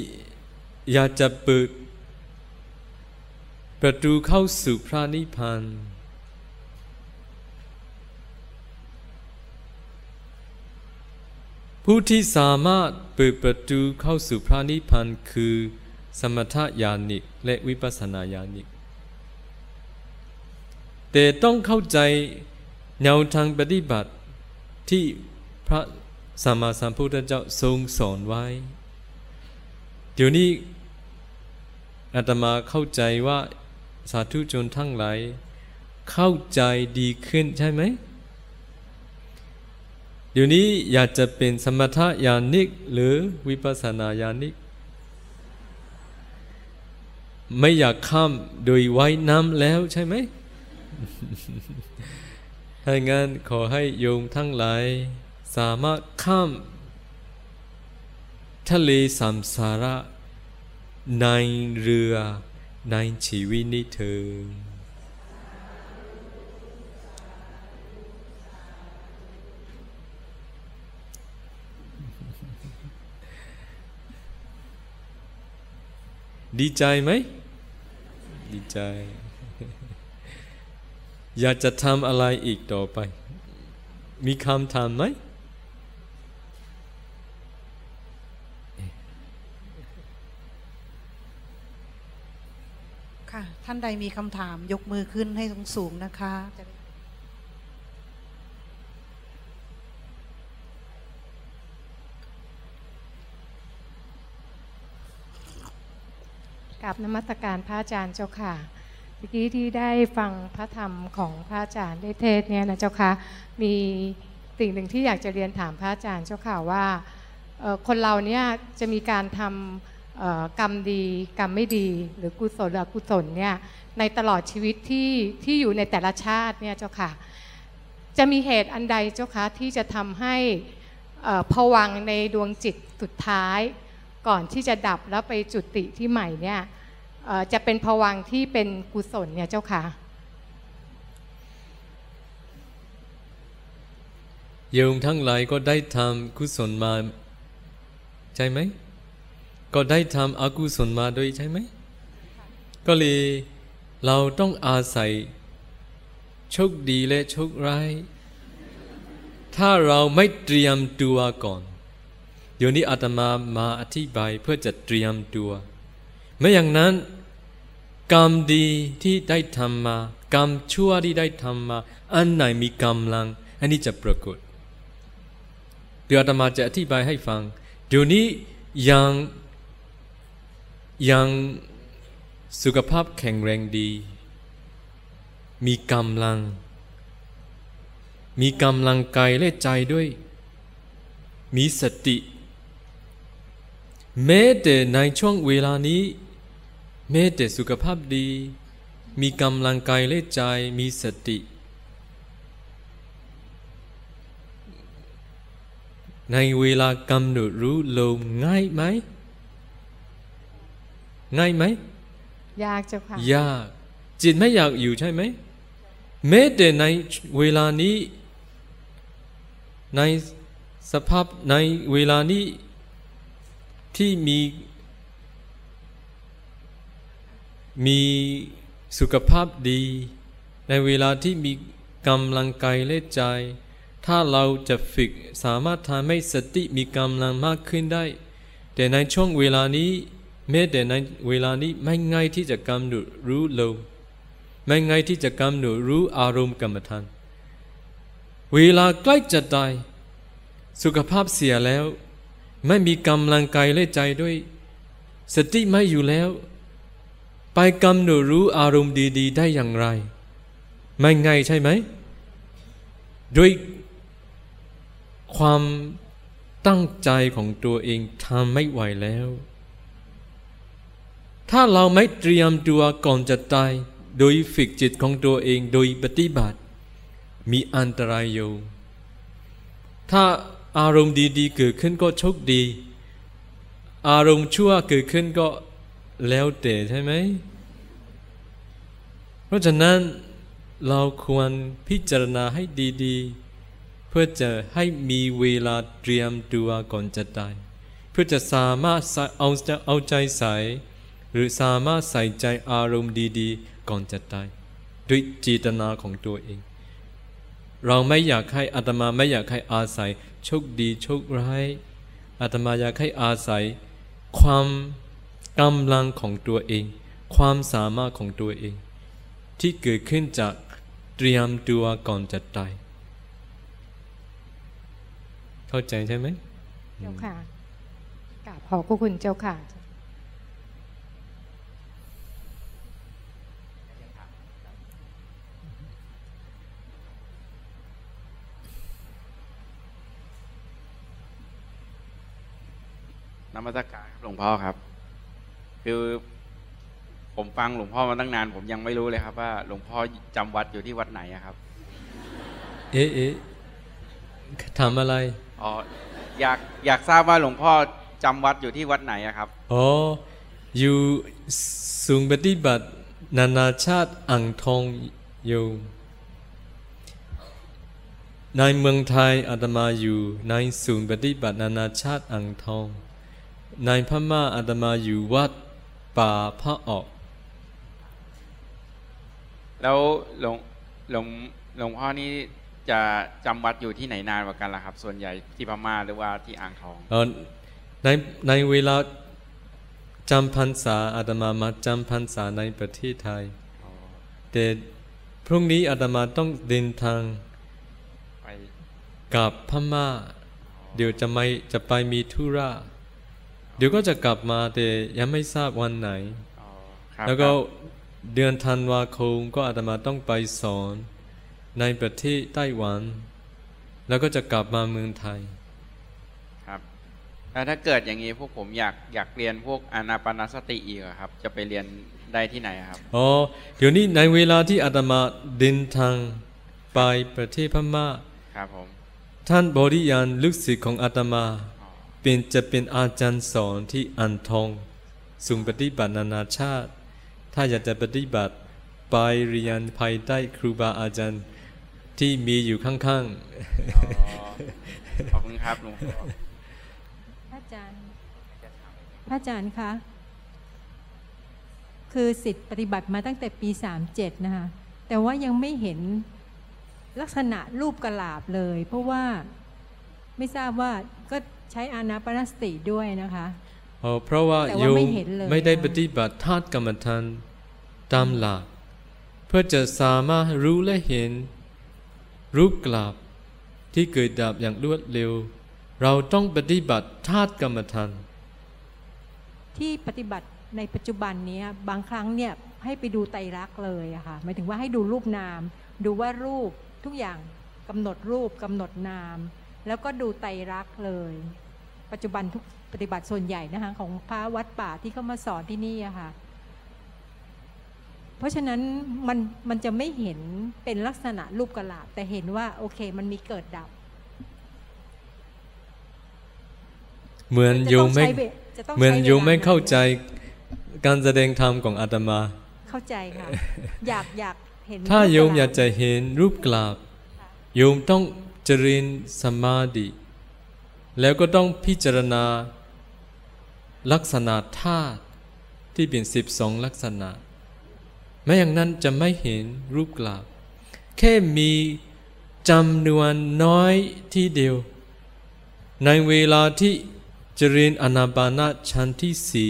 อยากจะเปิด ประตูเข้าสู่พระนิพพานผู้ที่สามารถเปิดประตูเข้าสู่พระนิพพานคือ สมถญาณิกและวิปัสสนาญาณิก แต่ต้องเข้าใจแนวทางปฏิบัติที่พระสัมมาสัมพุทธเจ้าทรงสอนไว้ เดี๋ยวนี้อาตมาเข้าใจว่าสาธุชนทั้งหลายเข้าใจดีขึ้นใช่ไหม เดี๋ยวนี้อยากจะเป็นสมถะญาณิก หรือวิปัสสนาญาณิก ไม่อยากข้ามโดยไว้น้ำแล้วใช่ไหม ถ้างั้นขอให้โยมทั้งหลาย สามารถข้าม ทะเลสัมสาระ ในเรือในชีวิตนี้เธอดีใจไหม ดีใจ อยากจะทำอะไรอีกต่อไป มีคำถามไหม ค่ะ ท่านใดมีคำถามยกมือขึ้นให้สูงสูงนะคะกับนมัสการพระอาจารย์เจ้าค่ะ เมื่อกี้ที่ได้ฟังพระธรรมของพระอาจารย์ได้เทศเนี่ยนะเจ้าค่ะมีสิ่งหนึ่งที่อยากจะเรียนถามพระอาจารย์เจ้าค่ะว่าคนเราเนี่ยจะมีการทำกรรมดีกรรมไม่ดี หรือกุศลหรือกุศลเนี่ยในตลอดชีวิตที่ที่อยู่ในแต่ละชาติเนี่ยเจ้าค่ะจะมีเหตุอันใดเจ้าคะที่จะทำให้ผวังในดวงจิตสุดท้าย ก่อนที่จะดับแล้วไปจุติที่ใหม่เนี่ย จะเป็นผวังที่เป็นกุศลเนี่ยเจ้าค่ะ โยมทั้งหลายก็ได้ทำกุศลมาใช่ไหม ก็ได้ทำอกุศลมาด้วยใช่ไหม ก็เลยเราต้องอาศัยโชคดีและโชคร้าย ถ้าเราไม่เตรียมตัวก่อนเดี๋ยวนี้อาตมามาอธิบายเพื่อจะเตรียมตัว ไม่อย่างนั้น กรรมดีที่ได้ทำมา กรรมชั่วที่ได้ทำมา อันไหนมีกำลัง อันนี้จะปรากฏเดี๋ยวอาตมาจะอธิบายให้ฟังเดี๋ยวนี้ยังยังสุขภาพแข็งแรงดี มีกำลัง มีกำลังกายและใจด้วย มีสติแม้แต่ในช่วงเวลานี้ แม้แต่สุขภาพดี มีกำลังกายและใจมีสติ ในเวลากำหนดรู้ลมง่ายไหม ง่ายไหม ยากเจ้าค่ะยาก จิตไม่อยากอยู่ใช่ไหมแม้แต่ในเวลานี้ ในสภาพในเวลานี้ที่มี มีสุขภาพดี ในเวลาที่มีกำลังกายและใจ ถ้าเราจะฝึกสามารถทำให้สติมีกำลังมากขึ้นได้ แต่ในช่วงเวลานี้แม้แต่ในเวลานี้ไม่ง่ายที่จะกำหนดรู้ลมไม่ง่ายที่จะกำหนดรู้อารมณ์กรรมฐานเวลาใกล้จะตาย สุขภาพเสียแล้ว ไม่มีกำลังกายและใจด้วย สติไม่อยู่แล้ว ไปกำหนดรู้อารมณ์ดี ๆ ได้อย่างไร ไม่ง่ายใช่ไหม ด้วยความตั้งใจของตัวเองทำไม่ไหวแล้ว ถ้าเราไม่เตรียมตัวก่อนจะตาย โดยฝึกจิตของตัวเองโดยปฏิบัติ มีอันตรายอยู่ ถ้าอารมณ์ดีๆเกิดขึ้นก็โชคดี อารมณ์ชั่วเกิดขึ้นก็ แล้วแต่ใช่ไหม เพราะฉะนั้นเราควรพิจารณาให้ดีๆ เพื่อจะให้มีเวลาเตรียมตัวก่อนจะตาย เพื่อจะสามารถเอาเอาใจใส่ หรือสามารถใส่ใจอารมณ์ดีๆ ก่อนจะตาย ด้วยจิตนาของตัวเอง เราไม่อยากให้อาตมาไม่อยากให้อาศัยโชคดีโชคร้ายอาตมาอยากให้อาศัยความ กำลังของตัวเอง ความสามารถของตัวเอง ที่เกิดขึ้นจากเตรียมตัวก่อนจะตาย เข้าใจใช่ไหมเจ้าค่ะกราบขอบพระคุณเจ้าค่ะนมัสการครับหลวงพ่อครับ คือผมฟังหลวงพ่อมาตั้งนาน ผมยังไม่รู้เลยครับ ว่า หลวงพ่อจำวัดอยู่ที่วัดไหนอะครับ เอ๊ะเอ๊ะทำอะไรอ๋ออยากอยากทราบว่าหลวงพ่อจำวัดอยู่ที่วัดไหนอะครับอ๋ออยู่ศูนย์ปฏิบัติ นานาชาติอ่างทองอยู่ในเมืองไทยอาตมาอยู่ในศูนย์ปฏิบัตินานาชาติอ่างทองในพม่าอาตมาอยู่วัด ป่าพระออก แล้วหลวงหลวงหลวงพ่อนี่จะจำวัดอยู่ที่ไหนนานกว่ากันล่ะครับ ส่วนใหญ่ที่พม่าหรือว่าที่อ่างทองเอ่อในในเวลาจำพรรษาอาตมามาจำพรรษาในประเทศไทยอ๋อแต่พรุ่งนี้อาตมาต้องเดินทางไปกลับพม่า เดี๋ยวจะไม่จะไปมีธุระ เดี๋ยวก็จะกลับมาแต่ยังไม่ทราบวันไหนอ๋อครับแล้วก็ครับเดือนธันวาคมก็อาตมาต้องไปสอน ในประเทศไต้หวัน แล้วก็จะกลับมาเมืองไทย ครับแล้วถ้าเกิดอย่างนี้พวกผมอยากอยากเรียนพวกอานาปานสติอีกอะครับ จะไปเรียนได้ที่ไหนอะครับ อ๋อ เดี๋ยวนี้ในเวลาที่อาตมาเดินทางไปประเทศพม่า ครับผม ท่านบริยานลูกศิษย์ของอาตมาอ๋อ เป็นจะเป็นอาจารย์สอนที่อันทองสูงปฏิบัตินานาชาติ ถ้าอยากจะปฏิบัติไปเรียนภายใต้ครูบาอาจารย์ที่มีอยู่ข้างอ๋อขอบคุณครับหลวงพ่อพระอาจารย์พระอาจารย์คะคือสิทธิ์ปฏิบัติมาตั้งแต่ปี 37 นะคะแต่ว่ายังไม่เห็นลักษณะรูปกระลาบเลย เพราะว่าไม่ทราบว่าก็ ใช้อานาปานสติด้วยนะคะอ๋อเพราะว่าแต่ว่าโยมไม่เห็นเลยไม่ได้ค่ะปฏิบัติธาตุกรรมฐานตามหลัก เพื่อจะสามารถรู้และเห็น รูปกลับที่เกิดดับอย่างรวดเร็ว เราต้องปฏิบัติธาตุกรรมฐานที่ปฏิบัติในปัจจุบันเนี้ยบางครั้งเนี่ยให้ไปดูไตรลักษณ์เลยอะค่ะหมายถึงว่าให้ดูรูปนาม ดูว่ารูปทุกอย่างกำหนดรูปกำหนดนาม แล้วก็ดูไตรลักษณ์เลย ปัจจุบันทุกปฏิบัติส่วนใหญ่นะคะของพระวัดป่าที่เขามาสอนที่นี่อะค่ะ เพราะฉะนั้นมันมันจะไม่เห็นเป็นลักษณะรูปกระลาบแต่เห็นว่าโอเคมันมีเกิดดับ เหมือนจะโยต้มองไม่ใช้เวจะต้องเหมือนใช้วลาโยมไม่เข้าใจการแสดงธรรมของอาตมา เข้าใจค่ะ อยากอยากเห็น ถ้ารูปโยมระหอลยากจะเห็นรูปกราบโยมต้องเจริญสมาธิแล้วก็ต้องพิจารณา ลักษณะธาตุที่เป็นสิบสองลักษณะไม่อย่างนั้นจะไม่เห็นรูปกราบ แค่มีจำนวนน้อยที่เดียว ในเวลาที่เจริญอนาปานาชั้นที่สี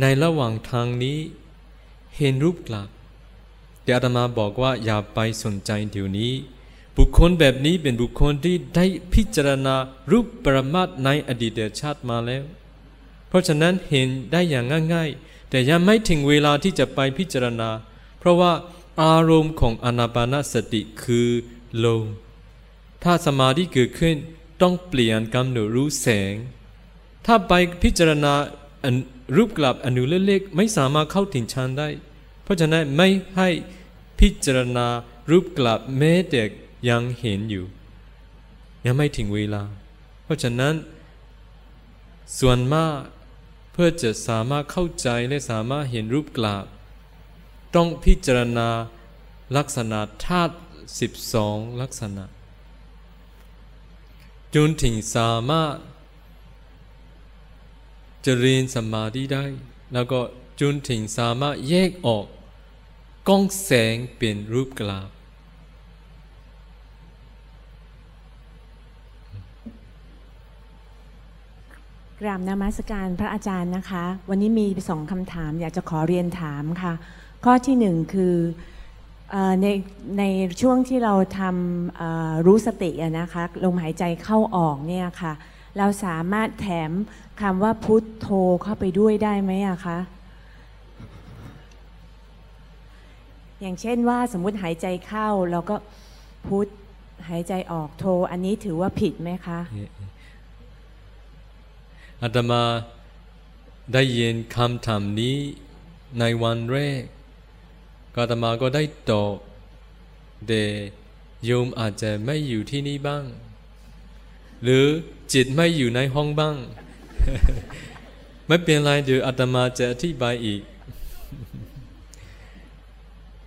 ในระหว่างทางนี้ เห็นรูปกลับแต่อาตมาบอกว่าอย่าไปสนใจเดี๋ยวนี้ บุคคลแบบนี้เป็นบุคคลที่ได้พิจารณารูปปรมาตในอดีตชาติมาแล้ว เพราะฉะนั้นเห็นได้อย่างง่าย ๆ แต่ยังไม่ถึงเวลาที่จะไปพิจารณา เพราะว่าอารมณ์ของอนาปานสติคือลมถ้าสมาธิเกิดขึ้นต้องเปลี่ยนกำหนดรู้แสง ถ้าไปพิจารณารูปกลับอนุเล็กๆไม่สามารถเข้าถึงฌานได้ เพราะฉะนั้นไม่ให้พิจารณารูปกลับแม้แต่ ยังเห็นอยู่ ยังไม่ถึงเวลา เพราะฉะนั้น ส่วนมากเพื่อจะสามารถเข้าใจและสามารถเห็นรูปกลับต้องพิจารณาลักษณะธาตุสิบสองลักษณะ จนถึงสามารถเจริญสมาธิได้ แล้วก็จนถึงสามารถแยกออกกล้องแสงเป็นรูปกลาบ กราบนมัสการพระอาจารย์นะคะ วันนี้มีสองคำถาม อยากจะขอเรียนถามค่ะ ข้อที่หนึ่งคืออในในช่วงที่เราทำรู้สตินะคะลมหายใจเข้าออกเนี่ยค่ะ เราสามารถแถมคำว่าพุทโธเข้าไปด้วยได้ไหมอะคะอย่างเช่นว่าสมมุติหายใจเข้าเราก็พุทหายใจออกโท อันนี้ถือว่าผิดไหมคะ อาตมาได้ยินคำถามนี้ในวันแรกก็อาตมาก็ได้ตอบเดโยมอาจจะไม่อยู่ที่นี่บ้าง หรือจิตไม่อยู่ในห้องบ้าง ไม่เป็นไรเดี๋ยวอาตมาจะอธิบายอีก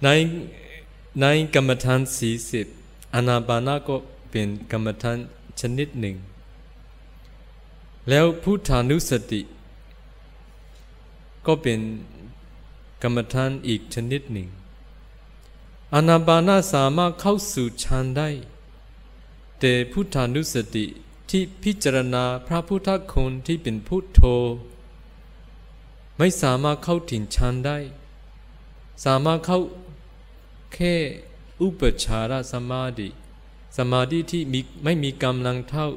ในในกรรมฐานสีสิบอนาปานาก็เป็นกรรมฐานชนิดหนึ่ง แล้วพุทธานุสติ ก็เป็นกรรมฐานอีกชนิดหนึ่งอนาปานาสามารถเข้าสู่ฌานได้ แต่พุทธานุสติที่พิจารณาพระพุทธคุณที่เป็นพุทโธ ไม่สามารถเข้าถึงฌานได้ สามารถเข้าแค่อุปชารสมาธิสมาธิที่ไม่มีกำลังเท่า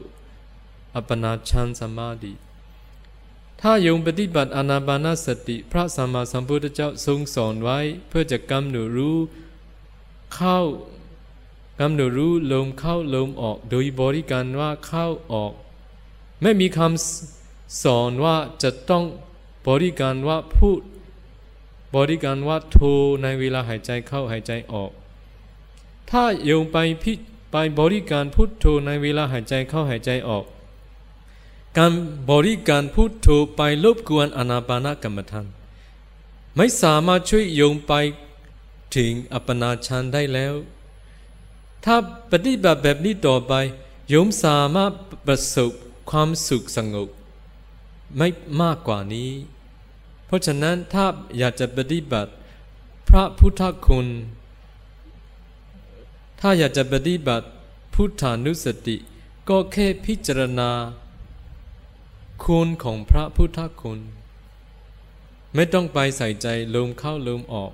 อัปปนาฌานสมาธิถ้าโยมปฏิบัติอนาปานาสติ พระสัมมาสัมพุทธเจ้าทรงสอนไว้ เพื่อจะกำหนดรู้เข้ากำหนดรู้ลมเข้าลมออก โดยบริการว่าเข้าออก ไม่มีคำสอนว่าจะต้องบริการว่าพูด บริการว่าโทในเวลาหายใจเข้าหายใจออก ถ้าโยมไปพิไปบริการพุทโธในเวลาหายใจเข้าหายใจออก การบริการพุทโธไปรบกวนอนาปานกรรมฐาน ไม่สามารถช่วยโยมไปถึงอัปปนาฌานได้แล้ว ถ้าปฏิบัติแบบนี้ต่อไปโยมสามารถประสบความสุขสงบไม่มากกว่านี้ เพราะฉะนั้นถ้าอยากจะปฏิบัติพระพุทธคุณ ถ้าอยากจะปฏิบัติพุทธานุสติ ก็แค่พิจารณา คุณของพระพุทธคุณ ไม่ต้องไปใส่ใจลมเข้าลมออก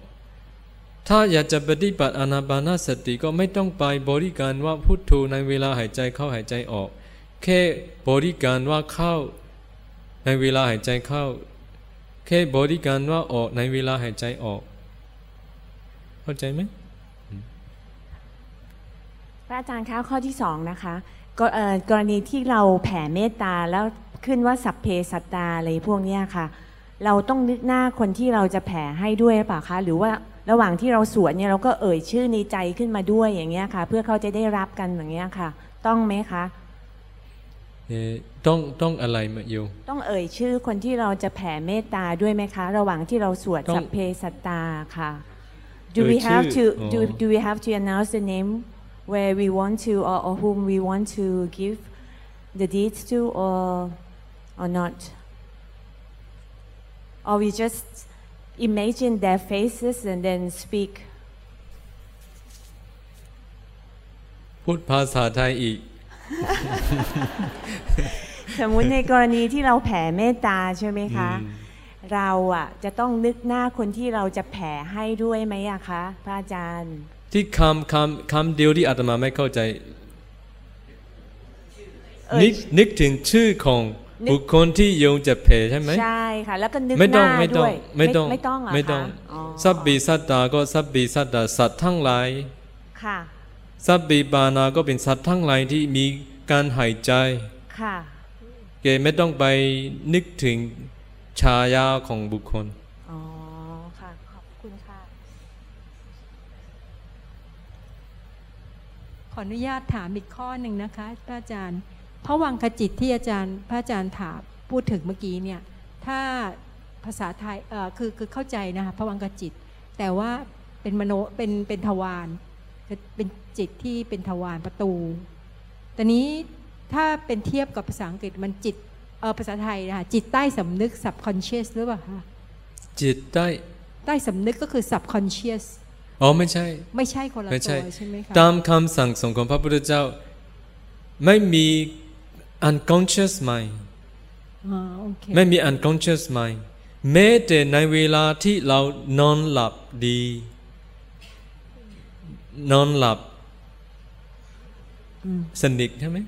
ถ้าอยากจะปฏิบัติอนาปานาสติก็ไม่ต้องไปบริการว่าพุทโธในเวลาหายใจเข้าหายใจออก แค่บริการว่าเข้า ในเวลาหายใจเข้า แค่บริการว่าออกในเวลาหายใจออก เข้าใจไหมพระอาจารย์คะข้อที่สองนะคะกรณีที่เราแผ่เมตตาแล้ว ขึ้นว่าสัพเพสัตตาอะไรพวกเนี้ยค่ะ เราต้องนึกหน้าคนที่เราจะแผ่ให้ด้วยหรือเปล่าคะหรือว่าระหว่างที่เราสวดเนี่ยเราก็เอ่ยชื่อในใจขึ้นมาด้วยอย่างเงี้ยค่ะ เพื่อเขาจะได้รับกันอย่างเงี้ยค่ะ ต้องไหมคะเอ่อต้องต้องอะไรมาโยมต้องเอ่ยชื่อคนที่เราจะแผ่เมตตาด้วยไหมคะ ระหว่างที่เราสวดต้องสัพเพสัตตาค่ะ Do เอ่ย we have ชื่ to อ do อ๋อ do we have to announce the name where we want to or, or whom we want to give the deeds to or or not or we just imagine their faces and then speak พูดภาษาไทยอีก สมมุติในกรณีที่เราแผ่เมตตาใช่ไหมคะ เราอะจะต้องนึกหน้าคนที่เราจะแผ่ให้ด้วยไหมอะคะพระอาจารย์ ที่คำคำคำเดียวที่อาตมาไม่เข้าใจเอ่ยนึกนึกถึงชื่อของนึก บุคคลที่โยมจะเพใช่ไหมใช่ค่ะ แล้วก็นึกไม่หต้องน้าไม่ต้ด้องวยไม่ต้องไม่ต้องเหรอไม่ต้องคะอ๋อสัพบีสัตตาก็สัพบีสัตตาสัตว์ทั้งหลายค่ะสัพบีปานาก็เป็นสัตว์ทั้งหลายที่มีการหายใจค่ะเกไม่ต้องไปนึกถึงชายาของบุคคลอ๋อค่ะขอบคุณค่ะขออนุญาตถามอีกข้อหนึ่งนะคะพระอาจารย์ พระวังคจิตที่อาจารย์พระอาจารย์ถามพูดถึงเมื่อกี้เนี่ยถ้าภาษาไทยเอ่อคือคือเข้าใจนะคะพระวังคจิต แต่ว่าเป็นมโนเป็นเป็นทวารคือเป็นจิตที่เป็นทวารประตูแต่นี้ถ้าเป็นเทียบกับภาษาอังกฤษมันจิตเออภาษาไทยนะคะจิตใต้สำนึก subconscious หรือเปล่าคะจิตได้ใต้สำนึกก็คือ subconscious อ๋อไม่ใช่ ไม่ใช่คนละไม่ตัใช่วใช่ไหมคะตามคำสั่งสอนของพระพุทธเจ้า ไม่มี unconscious mind อ๋อโอเคไม่มี unconscious mind แม้แต่ในเวลาที่เรานอนหลับดี นอนหลับอืมสนิทใช่ไหม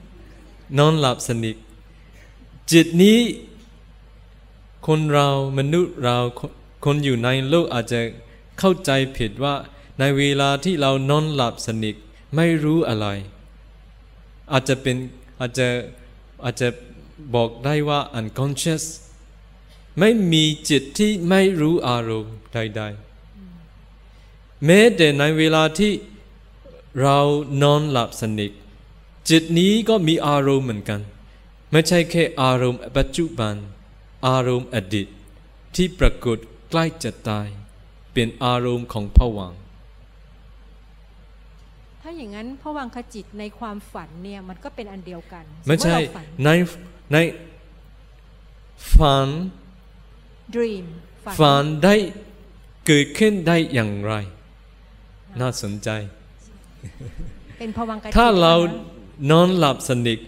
นอนหลับสนิท จิตนี้ คนเรามนุษย์เราคนคนอยู่ในโลกอาจจะเข้าใจผิดว่า ในเวลาที่เรานอนหลับสนิทไม่รู้อะไร อาจจะเป็นอาจจะ อาจจะบอกได้ว่า unconscious ไม่มีจิตที่ไม่รู้อารมณ์ใดๆแม้แต่ในเวลาที่เรานอนหลับสนิทจิตนี้ก็มีอารมณ์เหมือนกัน ไม่ใช่แค่อารมณ์ปัจจุบัน อารมณ์อดีตที่ปรากฏใกล้จะตาย เป็นอารมณ์ของผวัง อย่างนั้นพระวังคจิตในความฝันเนี่ยมันก็เป็นอันเดียวกัน ไม่ใช่สติว่าเราฝันในในฝัน dream ฝันได้เกิดขึ้นได้อย่างไร น่าสนใจ เป็นพวังคจิตถ้าเรานะคะนอนหลับสนิท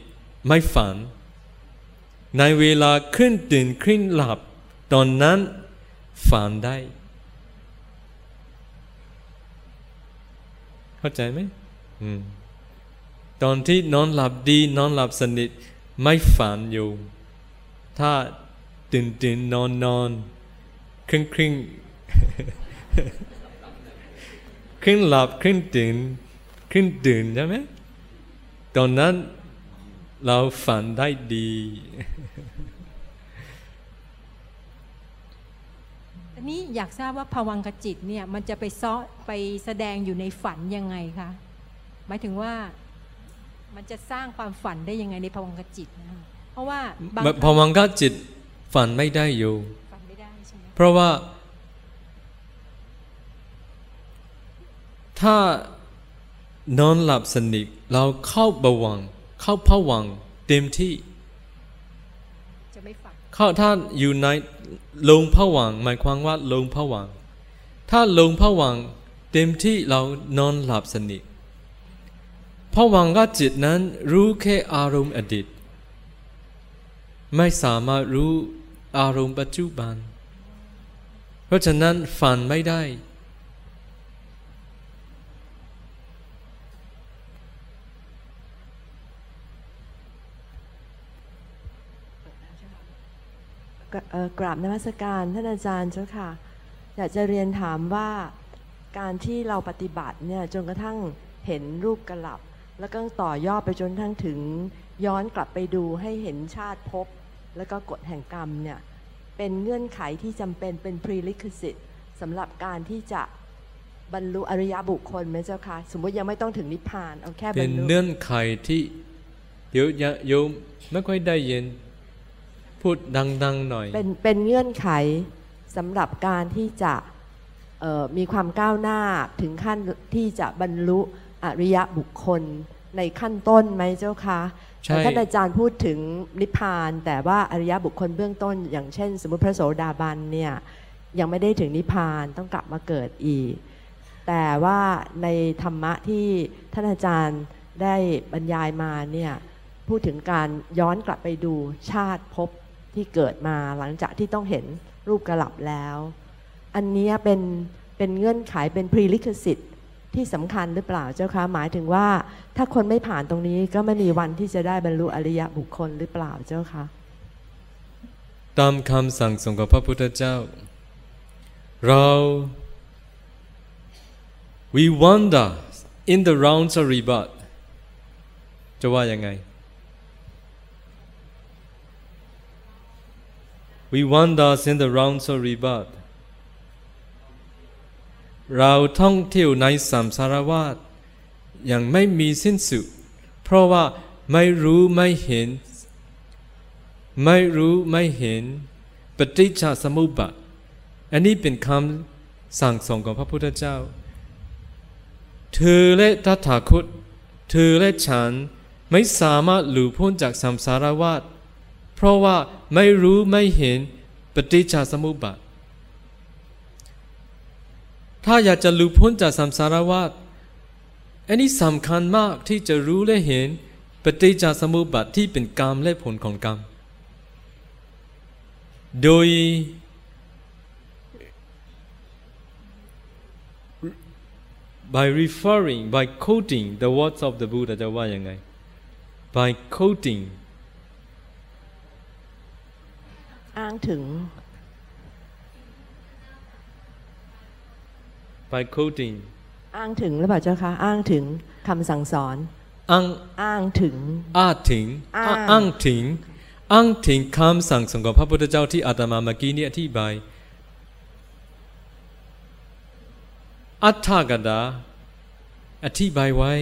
ไม่ฝัน ในเวลาขึ้นตื่นขึ้นหลับ ตอนนั้นฝันได้ เข้าใจไหมอืม ตอนที่นอนหลับดี นอนหลับสนิท ไม่ฝันอยู่ ถ้าตื่นตื่นนอนนอนครึ่งครึ่งครึ่งหลับครึ่งตื่นครึ่งตื่นใช่ไหมตอนนั้นเราฝันได้ดี อันนี้อยากทราบว่าพวังคจิตเนี่ย มันจะไปซ้อไปแสดงอยู่ในฝันยังไงคะ หมายถึงว่ามันจะสร้างความฝันได้ยังไงในพวังคจิตนะคะเพราะว่าบางพวังคจิตฝันไม่ได้อยู่ฝันไม่ได้ใช่ไหมเพราะว่า ถ้านอนหลับสนิทเราเข้าบวังค์เข้าผวังค์เต็มที่จะไม่ฝันเข้าถ้าอยู่ในลงผวังค์หมายความว่าลงผวังค์ถ้าลงผวังค์เต็มที่เรานอนหลับสนิท เพราะหวังว่าจิตนั้นรู้แค่อารมณ์อดีต ไม่สามารถรู้อารมณ์ปัจจุบัน เพราะฉะนั้นฝันไม่ได้กกราบนมัสการท่านอาจารย์เจ้าค่ะ อยากจะเรียนถามว่าการที่เราปฏิบัติเนี่ยจนกระทั่งเห็นรูปกระหลับ แล้วก็ต่อยอดไปจนทั้งถึงย้อนกลับไปดูให้เห็นชาติภพแล้วก็กฎแห่งกรรมเนี่ยเป็นเงื่อนไขที่จำเป็นเป็น prerequisite สำหรับการที่จะบรรลุอริยบุคคลไหมเจ้าค่ะสมมติยังไม่ต้องถึงนิพพานเอาแค่บเป็รนรลุเนื่อนไขที่เดี๋ยวโยมไม่ค่อยได้ยินพูดดังๆหน่อย เป็นเป็นเงื่อนไขสำหรับการที่จะเอ่อมีความก้าวหน้าถึงขั้นที่จะบรรลุ อริยบุคคลในขั้นต้นไหมเจ้าคะใช่แต่ท่านอาจารย์พูดถึงนิพพาน แต่ว่าอริยบุคคลเบื้องต้น อย่างเช่น สมมติพระโสดาบันเนี่ยยังไม่ได้ถึงนิพพานต้องกลับมาเกิดอีก แต่ว่าในธรรมะที่ท่านอาจารย์ได้บรรยายมาเนี่ยพูดถึงการย้อนกลับไปดูชาติภพที่เกิดมาหลังจากที่ต้องเห็นรูปกระหลับแล้ว อันเนี้ยเป็นเป็นเงื่อนไขเป็น prerequisite ที่ ที่สำคัญหรือเปล่าเจ้าคะหมายถึงว่า ถ้าคนไม่ผ่านตรงนี้ก็ไม่มีวันที่จะได้บรรลุอริยบุคคลหรือเปล่าเจ้าคะตามคำสั่งของพระพุทธเจ้า เรา we wander in the rounds of rebirth จะว่ายังไง we wander in the rounds of rebirth เราท่องเที่ยวในสัมสารวัฏยังไม่มีสิ้นสุด เพราะว่าไม่รู้ไม่เห็น ไม่รู้ไม่เห็น ปฏิจจสมุปบาทอันนี้เป็นคำสั่งสอนของพระพุทธเจ้า เธอและตถาคต เธอและฉันไม่สามารถหลุดพ้นจากสัมสารวัฏเพราะว่าไม่รู้ไม่เห็นปฏิจจสมุปบาท ถ้าอยากจะหลุดพ้นจากสัมสารวัฏอันนี้สำคัญมากที่จะรู้และเห็นปฏิจจสมุปบาทที่เป็นกรรมและผลของกรรม โดย by referring by quoting the words of the Buddha จะว่ายังไง by quoting อ้างถึง by quoting อ้างถึงหรือเปล่าเจ้าคะอ้างถึงคำสั่งสอน อ้างอ้างถึง อ้าถึงอ้างอ้างถึงอ้างถึงคำสั่งสอนของพระพุทธเจ้าที่อาตมาเมื่อกี้นี้อธิบายอัฏฐกดาอธิบายไว้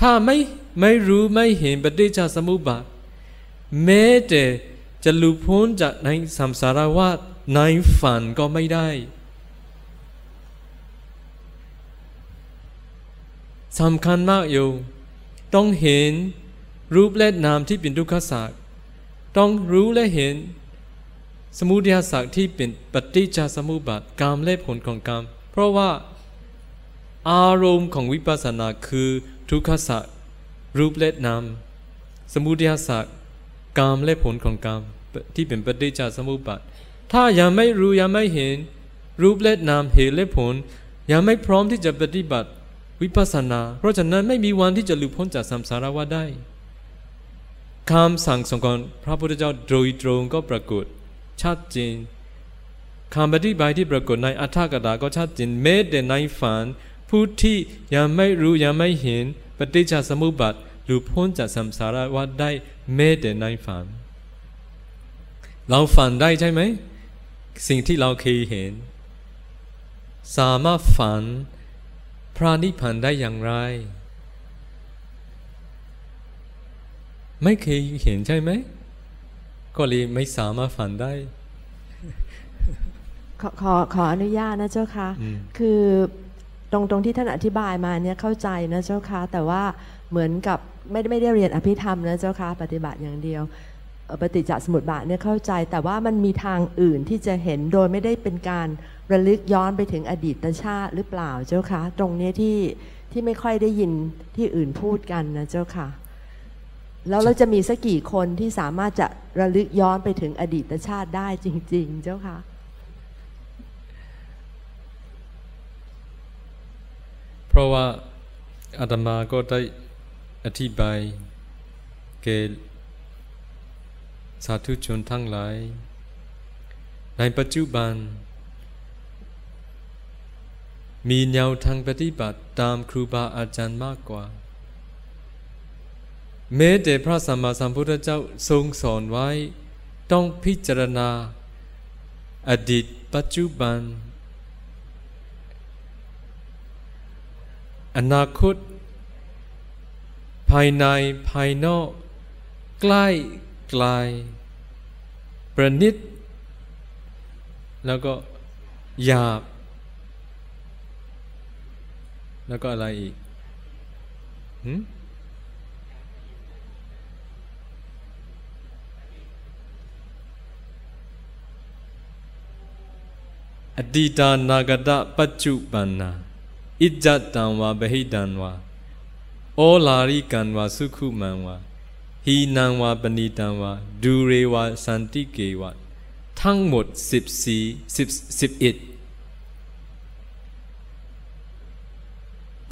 ถ้าไม่ไม่รู้ไม่เห็นปฏิจจสมุปบาทแม้แต่จะหลุดพ้นจากในสัมสารวัฏในฝันก็ไม่ได้ สำคัญมากโยมต้องเห็นรูปและนามที่เป็นทุกขสัจต้องรู้และเห็น สมุทัยสัจที่เป็นปฏิจจสมุปบาทกรรมและผลของกรรม เพราะว่าอารมณ์ของวิปัสสนาคือทุกขสัจรูปและนามสมุทัยสัจกรรมและผลของกรรมที่เป็นปฏิจจสมุปบาทถ้ายังไม่รู้ยังไม่เห็น รูปและนามเหตุและผล ยังไม่พร้อมที่จะปฏิบัติ วิปัสสนา เพราะฉะนั้นไม่มีวันที่จะหลุดพ้นจากสัมสารวัฏได้คำสั่งสอนของพระพุทธเจ้าโดยตรงก็ปรากฏชัดเจนคำอธิบายที่ปรากฏในอัฏฐกถาก็ชัดเจนแม้แต่ในฝันผู้ที่ยังไม่รู้ยังไม่เห็นปฏิจจสมุปบาทหลุดพ้นจากสัมสารวัฏได้แม้แต่ในฝัน เราฝันได้ใช่ไหม สิ่งที่เราเคยเห็น สามารถฝัน พระนิพพานได้อย่างไร ไม่เคยเห็นใช่ไหม ก็เลยไม่สามารถฝันได้ ขอขอขออนุญาตนะเจ้าค่ะอืมคือตรงตรงที่ท่านอธิบายมาเนี่ยเข้าใจนะเจ้าค่ะ แต่ว่าเหมือนกับไม่ได้ไม่ได้เรียนอภิธรรมนะเจ้าค่ะ ปฏิบัติอย่างเดียวเอ่อปฏิจจสมุปบาทเนี่ยเข้าใจ แต่ว่ามันมีทางอื่นที่จะเห็นโดยไม่ได้เป็นการ ระลึกย้อนไปถึงอดีตชาติหรือเปล่าเจ้าคะตรงนี้ที่ที่ไม่ค่อยได้ยินที่อื่นพูดกันนะเจ้าค่ะ แล้วเราจะมีสักกี่คนที่สามารถจะระลึกย้อนไปถึงอดีตชาติได้จริง ๆ เจ้าค่ะ เพราะว่าอาตมาก็ได้อธิบายแก่สาธุชนทั้งหลาย ในปัจจุบัน มีแนวทางปฏิบัติตามครูบาอาจารย์มากกว่า แม้แต่พระสัมมาสัมพุทธเจ้าทรงสอนไว้ ต้องพิจารณา อดีตปัจจุบัน อนาคต ภายในภายนอก ใกล้ไกลประนิด แล้วก็หยาบ แล้วก็อะไรอีกหืมอดีตานากตะปัจจุบันนาอิจัตันวาบหิตานวาโอลาริกันวาสุขุมันวาฮีนันวาปณิตันวาดูเรวาสันติเกวะทั้งหมดสิบสี่สิบสิ10 11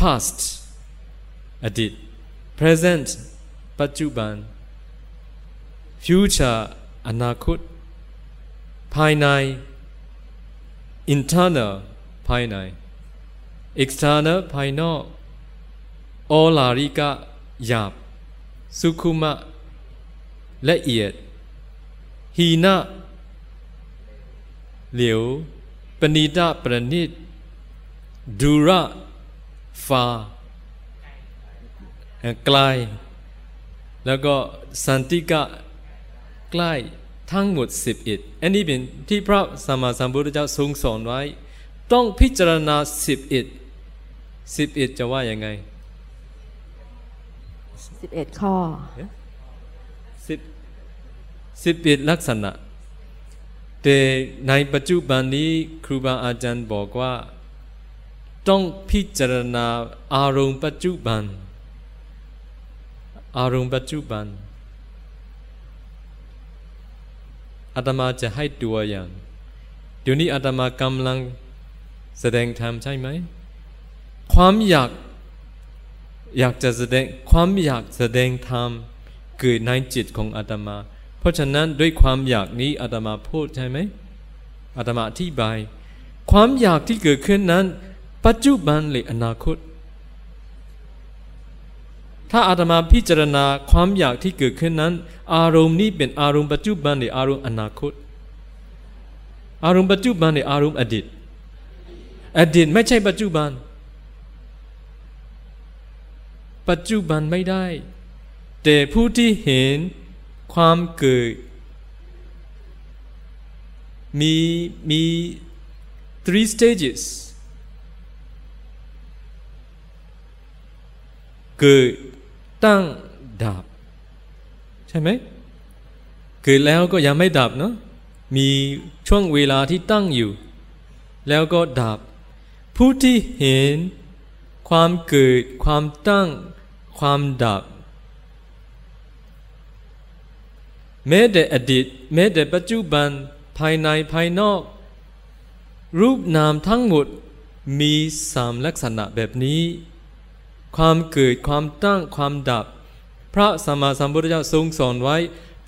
past อดีต present ปัจจุบัน future อนาคต ภายใน internal ภายใน external ภายนอก อลาริกะหยาบ สุขุมะ ละเอียด หีนะเหลียวปณิดาประณิตดูระ ฟาไกลแล้วก็สันติกะใกล้ทั้งหมดสิบเอ็ดอันนี้เป็นที่พระสัมมาสัมพุทธเจ้าทรงสอนไว้ ต้องพิจารณาสิบเอ็ดสิบเอ็ดจะว่ายังไง11ข้อสิบสิบเอ็ดลักษณะ แต่ในปัจจุบันนี้ครูบาอาจารย์บอกว่า ต้องพิจารณาอารมณ์ปัจจุบัน อารมณ์ปัจจุบันอาตมาจะให้ตัวอย่าง เดี๋ยวนี้อาตมากำลังแสดงธรรมใช่ไหม ความอยากอยากจะแสดงความอยากแสดงธรรมเกิดในจิตของอาตมา เพราะฉะนั้นด้วยความอยากนี้อาตมาพูดใช่ไหมอาตมาอธิบาย ความอยากที่เกิดขึ้นนั้น ปัจจุบันหรืออนาคต ถ้าอาตมาพิจารณาความอยากที่เกิดขึ้นนั้น อารมณ์นี้เป็นอารมณ์ปัจจุบันหรืออารมณ์อนาคต อารมณ์ปัจจุบันหรืออารมณ์อดีต อดีตไม่ใช่ปัจจุบัน ปัจจุบันไม่ได้ แต่ผู้ที่เห็นความเกิดมีมี three stages เกิดตั้งดับ ใช่ไหมเกิดแล้วก็ยังไม่ดับเนาะมีช่วงเวลาที่ตั้งอยู่ แล้วก็ดับ ผู้ที่เห็น ความเกิด ความตั้ง ความดับ แม้แต่อดีตแม้แต่ปัจจุบันภายในภายนอก รูปนามทั้งหมดมีสามลักษณะแบบนี้ ความเกิดความตั้งความดับ พระสัมมาสัมพุทธเจ้าทรงสอนไว้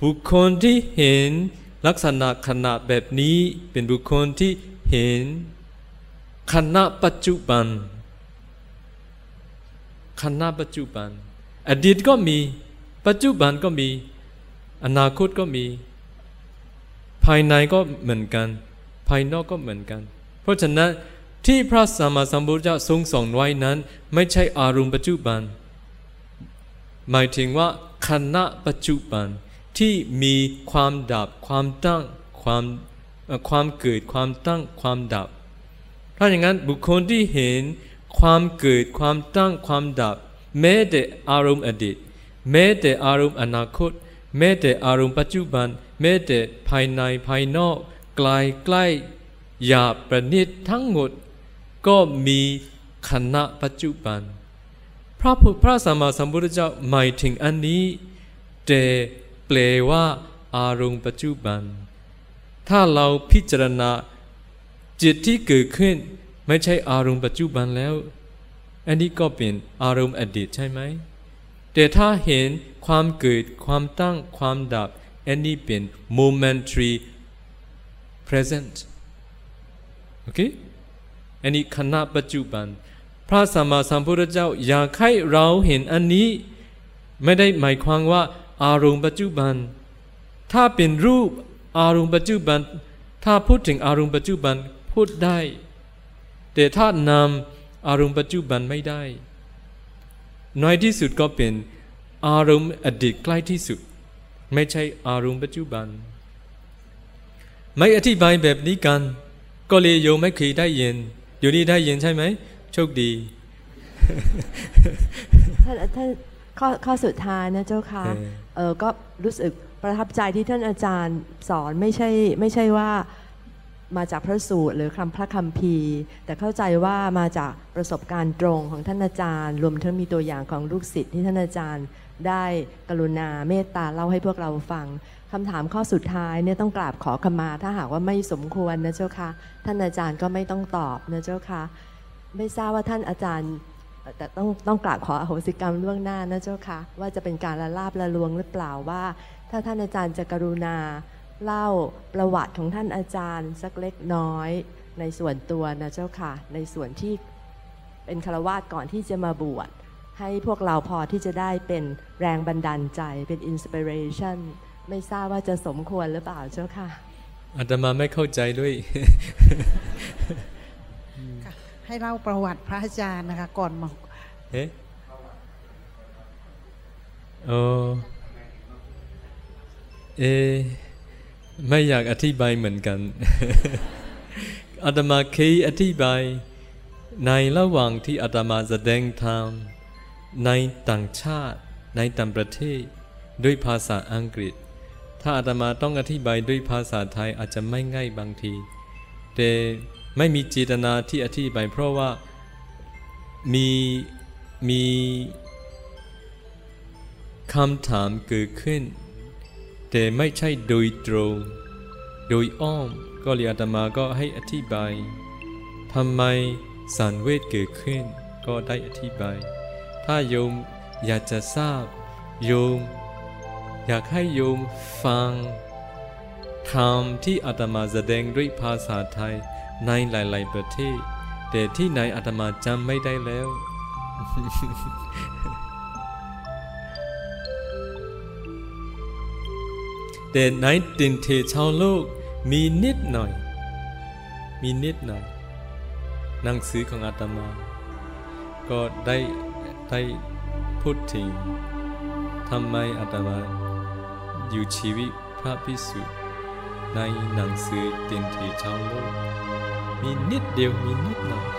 บุคคลที่เห็นลักษณะขณะแบบนี้เป็นบุคคลที่เห็นขณะปัจจุบันขณะปัจจุบัน อดีตก็มี ปัจจุบันก็มี อนาคตก็มี ภายในก็เหมือนกัน ภายนอกก็เหมือนกัน เพราะฉะนั้น ที่พระสัมมาสัมพุทธเจ้าทรงสอนไว้นั้น ไม่ใช่อารมณ์ปัจจุบัน หมายถึงว่าขณะปัจจุบันที่มีความดับความตั้งความความเกิดความตั้งความดับ ถ้าอย่างนั้นบุคคลที่เห็นความเกิดความตั้งความดับ แม้แต่อารมณ์อดีต แม้แต่อารมณ์อนาคต แม้แต่อารมณ์ปัจจุบัน แม้แต่ภายในภายนอกไกลใกล้หยาบประณีตทั้งหมด ก็มีขณะปัจจุบัน พระพุทธพระสัมมาสัมพุทธเจ้าหมายถึงอันนี้แต่แปลว่า อารมณ์ปัจจุบัน ถ้าเราพิจารณาจิตที่เกิดขึ้น ไม่ใช่อารมณ์ปัจจุบันแล้ว อันนี้ก็เป็นอารมณ์อดีตใช่ไหมแต่ถ้าเห็นความเกิดความตั้งความดับ อันนี้เป็น momentary present โอันนี้ขณะปัจจุบัน พระสัมมาสัมพุทธเจ้าอยากให้เราเห็นอันนี้ ไม่ได้หมายความว่า อารมณ์ปัจจุบัน ถ้าเป็นรูปอารมณ์ปัจจุบัน ถ้าพูดถึงอารมณ์ปัจจุบันพูดได้ แต่ถ้านำอารมณ์ปัจจุบันไม่ได้ น้อยที่สุดก็เป็นอารมณ์อดีตใกล้ที่สุด ไม่ใช่อารมณ์ปัจจุบัน ไม่อธิบายแบบนี้กัน ก็เลยโยมไม่เคยได้ยิน อยู่นี่ได้ยินใช่ไหมโชคดีท่านท่านข้อข้อสุดท้ายนะเจ้าค่ะเออเออก็รู้สึกประทับใจที่ท่านอาจารย์สอนไม่ใช่ไม่ใช่ว่ามาจากพระสูตรหรือคำพระคัมภีร์แต่เข้าใจว่ามาจากประสบการณ์ตรงของท่านอาจารย์ รวมทั้งมีตัวอย่างของลูกศิษย์ที่ท่านอาจารย์ได้กรุณาเมตตาเล่าให้พวกเราฟัง คำถามข้อสุดท้ายเนี่ยต้องกราบขอขมา ถ้าหากว่าไม่สมควรนะเจ้าค่ะ ท่านอาจารย์ก็ไม่ต้องตอบนะเจ้าค่ะ ไม่ทราบว่าท่านอาจารย์แต่ต้องต้องกราบขออโหสิกรรมล่วงหน้านะเจ้าค่ะ ว่าจะเป็นการละลาบละลวงหรือเปล่าว่า ถ้าท่านอาจารย์จะกรุณา เล่าประวัติของท่านอาจารย์สักเล็กน้อย ในส่วนตัวนะเจ้าค่ะ ในส่วนที่เป็นคารวาสก่อนที่จะมาบวชให้พวกเราพอที่จะได้เป็นแรงบันดาลใจเป็นอินสปิเรชัน ไม่ทราบว่าจะสมควรหรือเปล่าเจ้าค่ะอาตมาไม่เข้าใจด้วยค่ะให้เล่าประวัติพระอาจารย์นะคะ ก่อนมาเอ๊ะโอเอะไม่อยากอธิบายเหมือนกันอาตมาเคยอธิบายในระหว่างที่อาตมาแสดงธรรมในต่างชาติในต่างประเทศด้วยภาษาอังกฤษ ถ้าอาตมาต้องอธิบายด้วยภาษาไทยอาจจะไม่ง่ายบางที แต่ไม่มีเจตนาที่อธิบายเพราะว่ามีมีคำถามเกิดขึ้น แต่ไม่ใช่โดยตรง โดยอ้อมก็เรียอาตมาก็ให้อธิบายทำไมสันเวทเกิดขึ้นก็ได้อธิบาย ถ้าโยมอยากจะทราบ โยม อยากให้โยมฟังธรรมที่อาตมาแสดงด้วยภาษาไทยในหลาย ๆ ประเทศ แต่ที่ไหนอาตมาจำไม่ได้แล้ว แต่ในตินเทชาวโลกมีนิดหน่อย มีนิดหน่อย หนังสือของอาตมา ก็ได้ได้พูดถึงทำไมอาตมา อยู่ชีวิตพระพิสุในหนังสือเตินเทชาวโลก มีนิดเดียวมีนิดหน่อย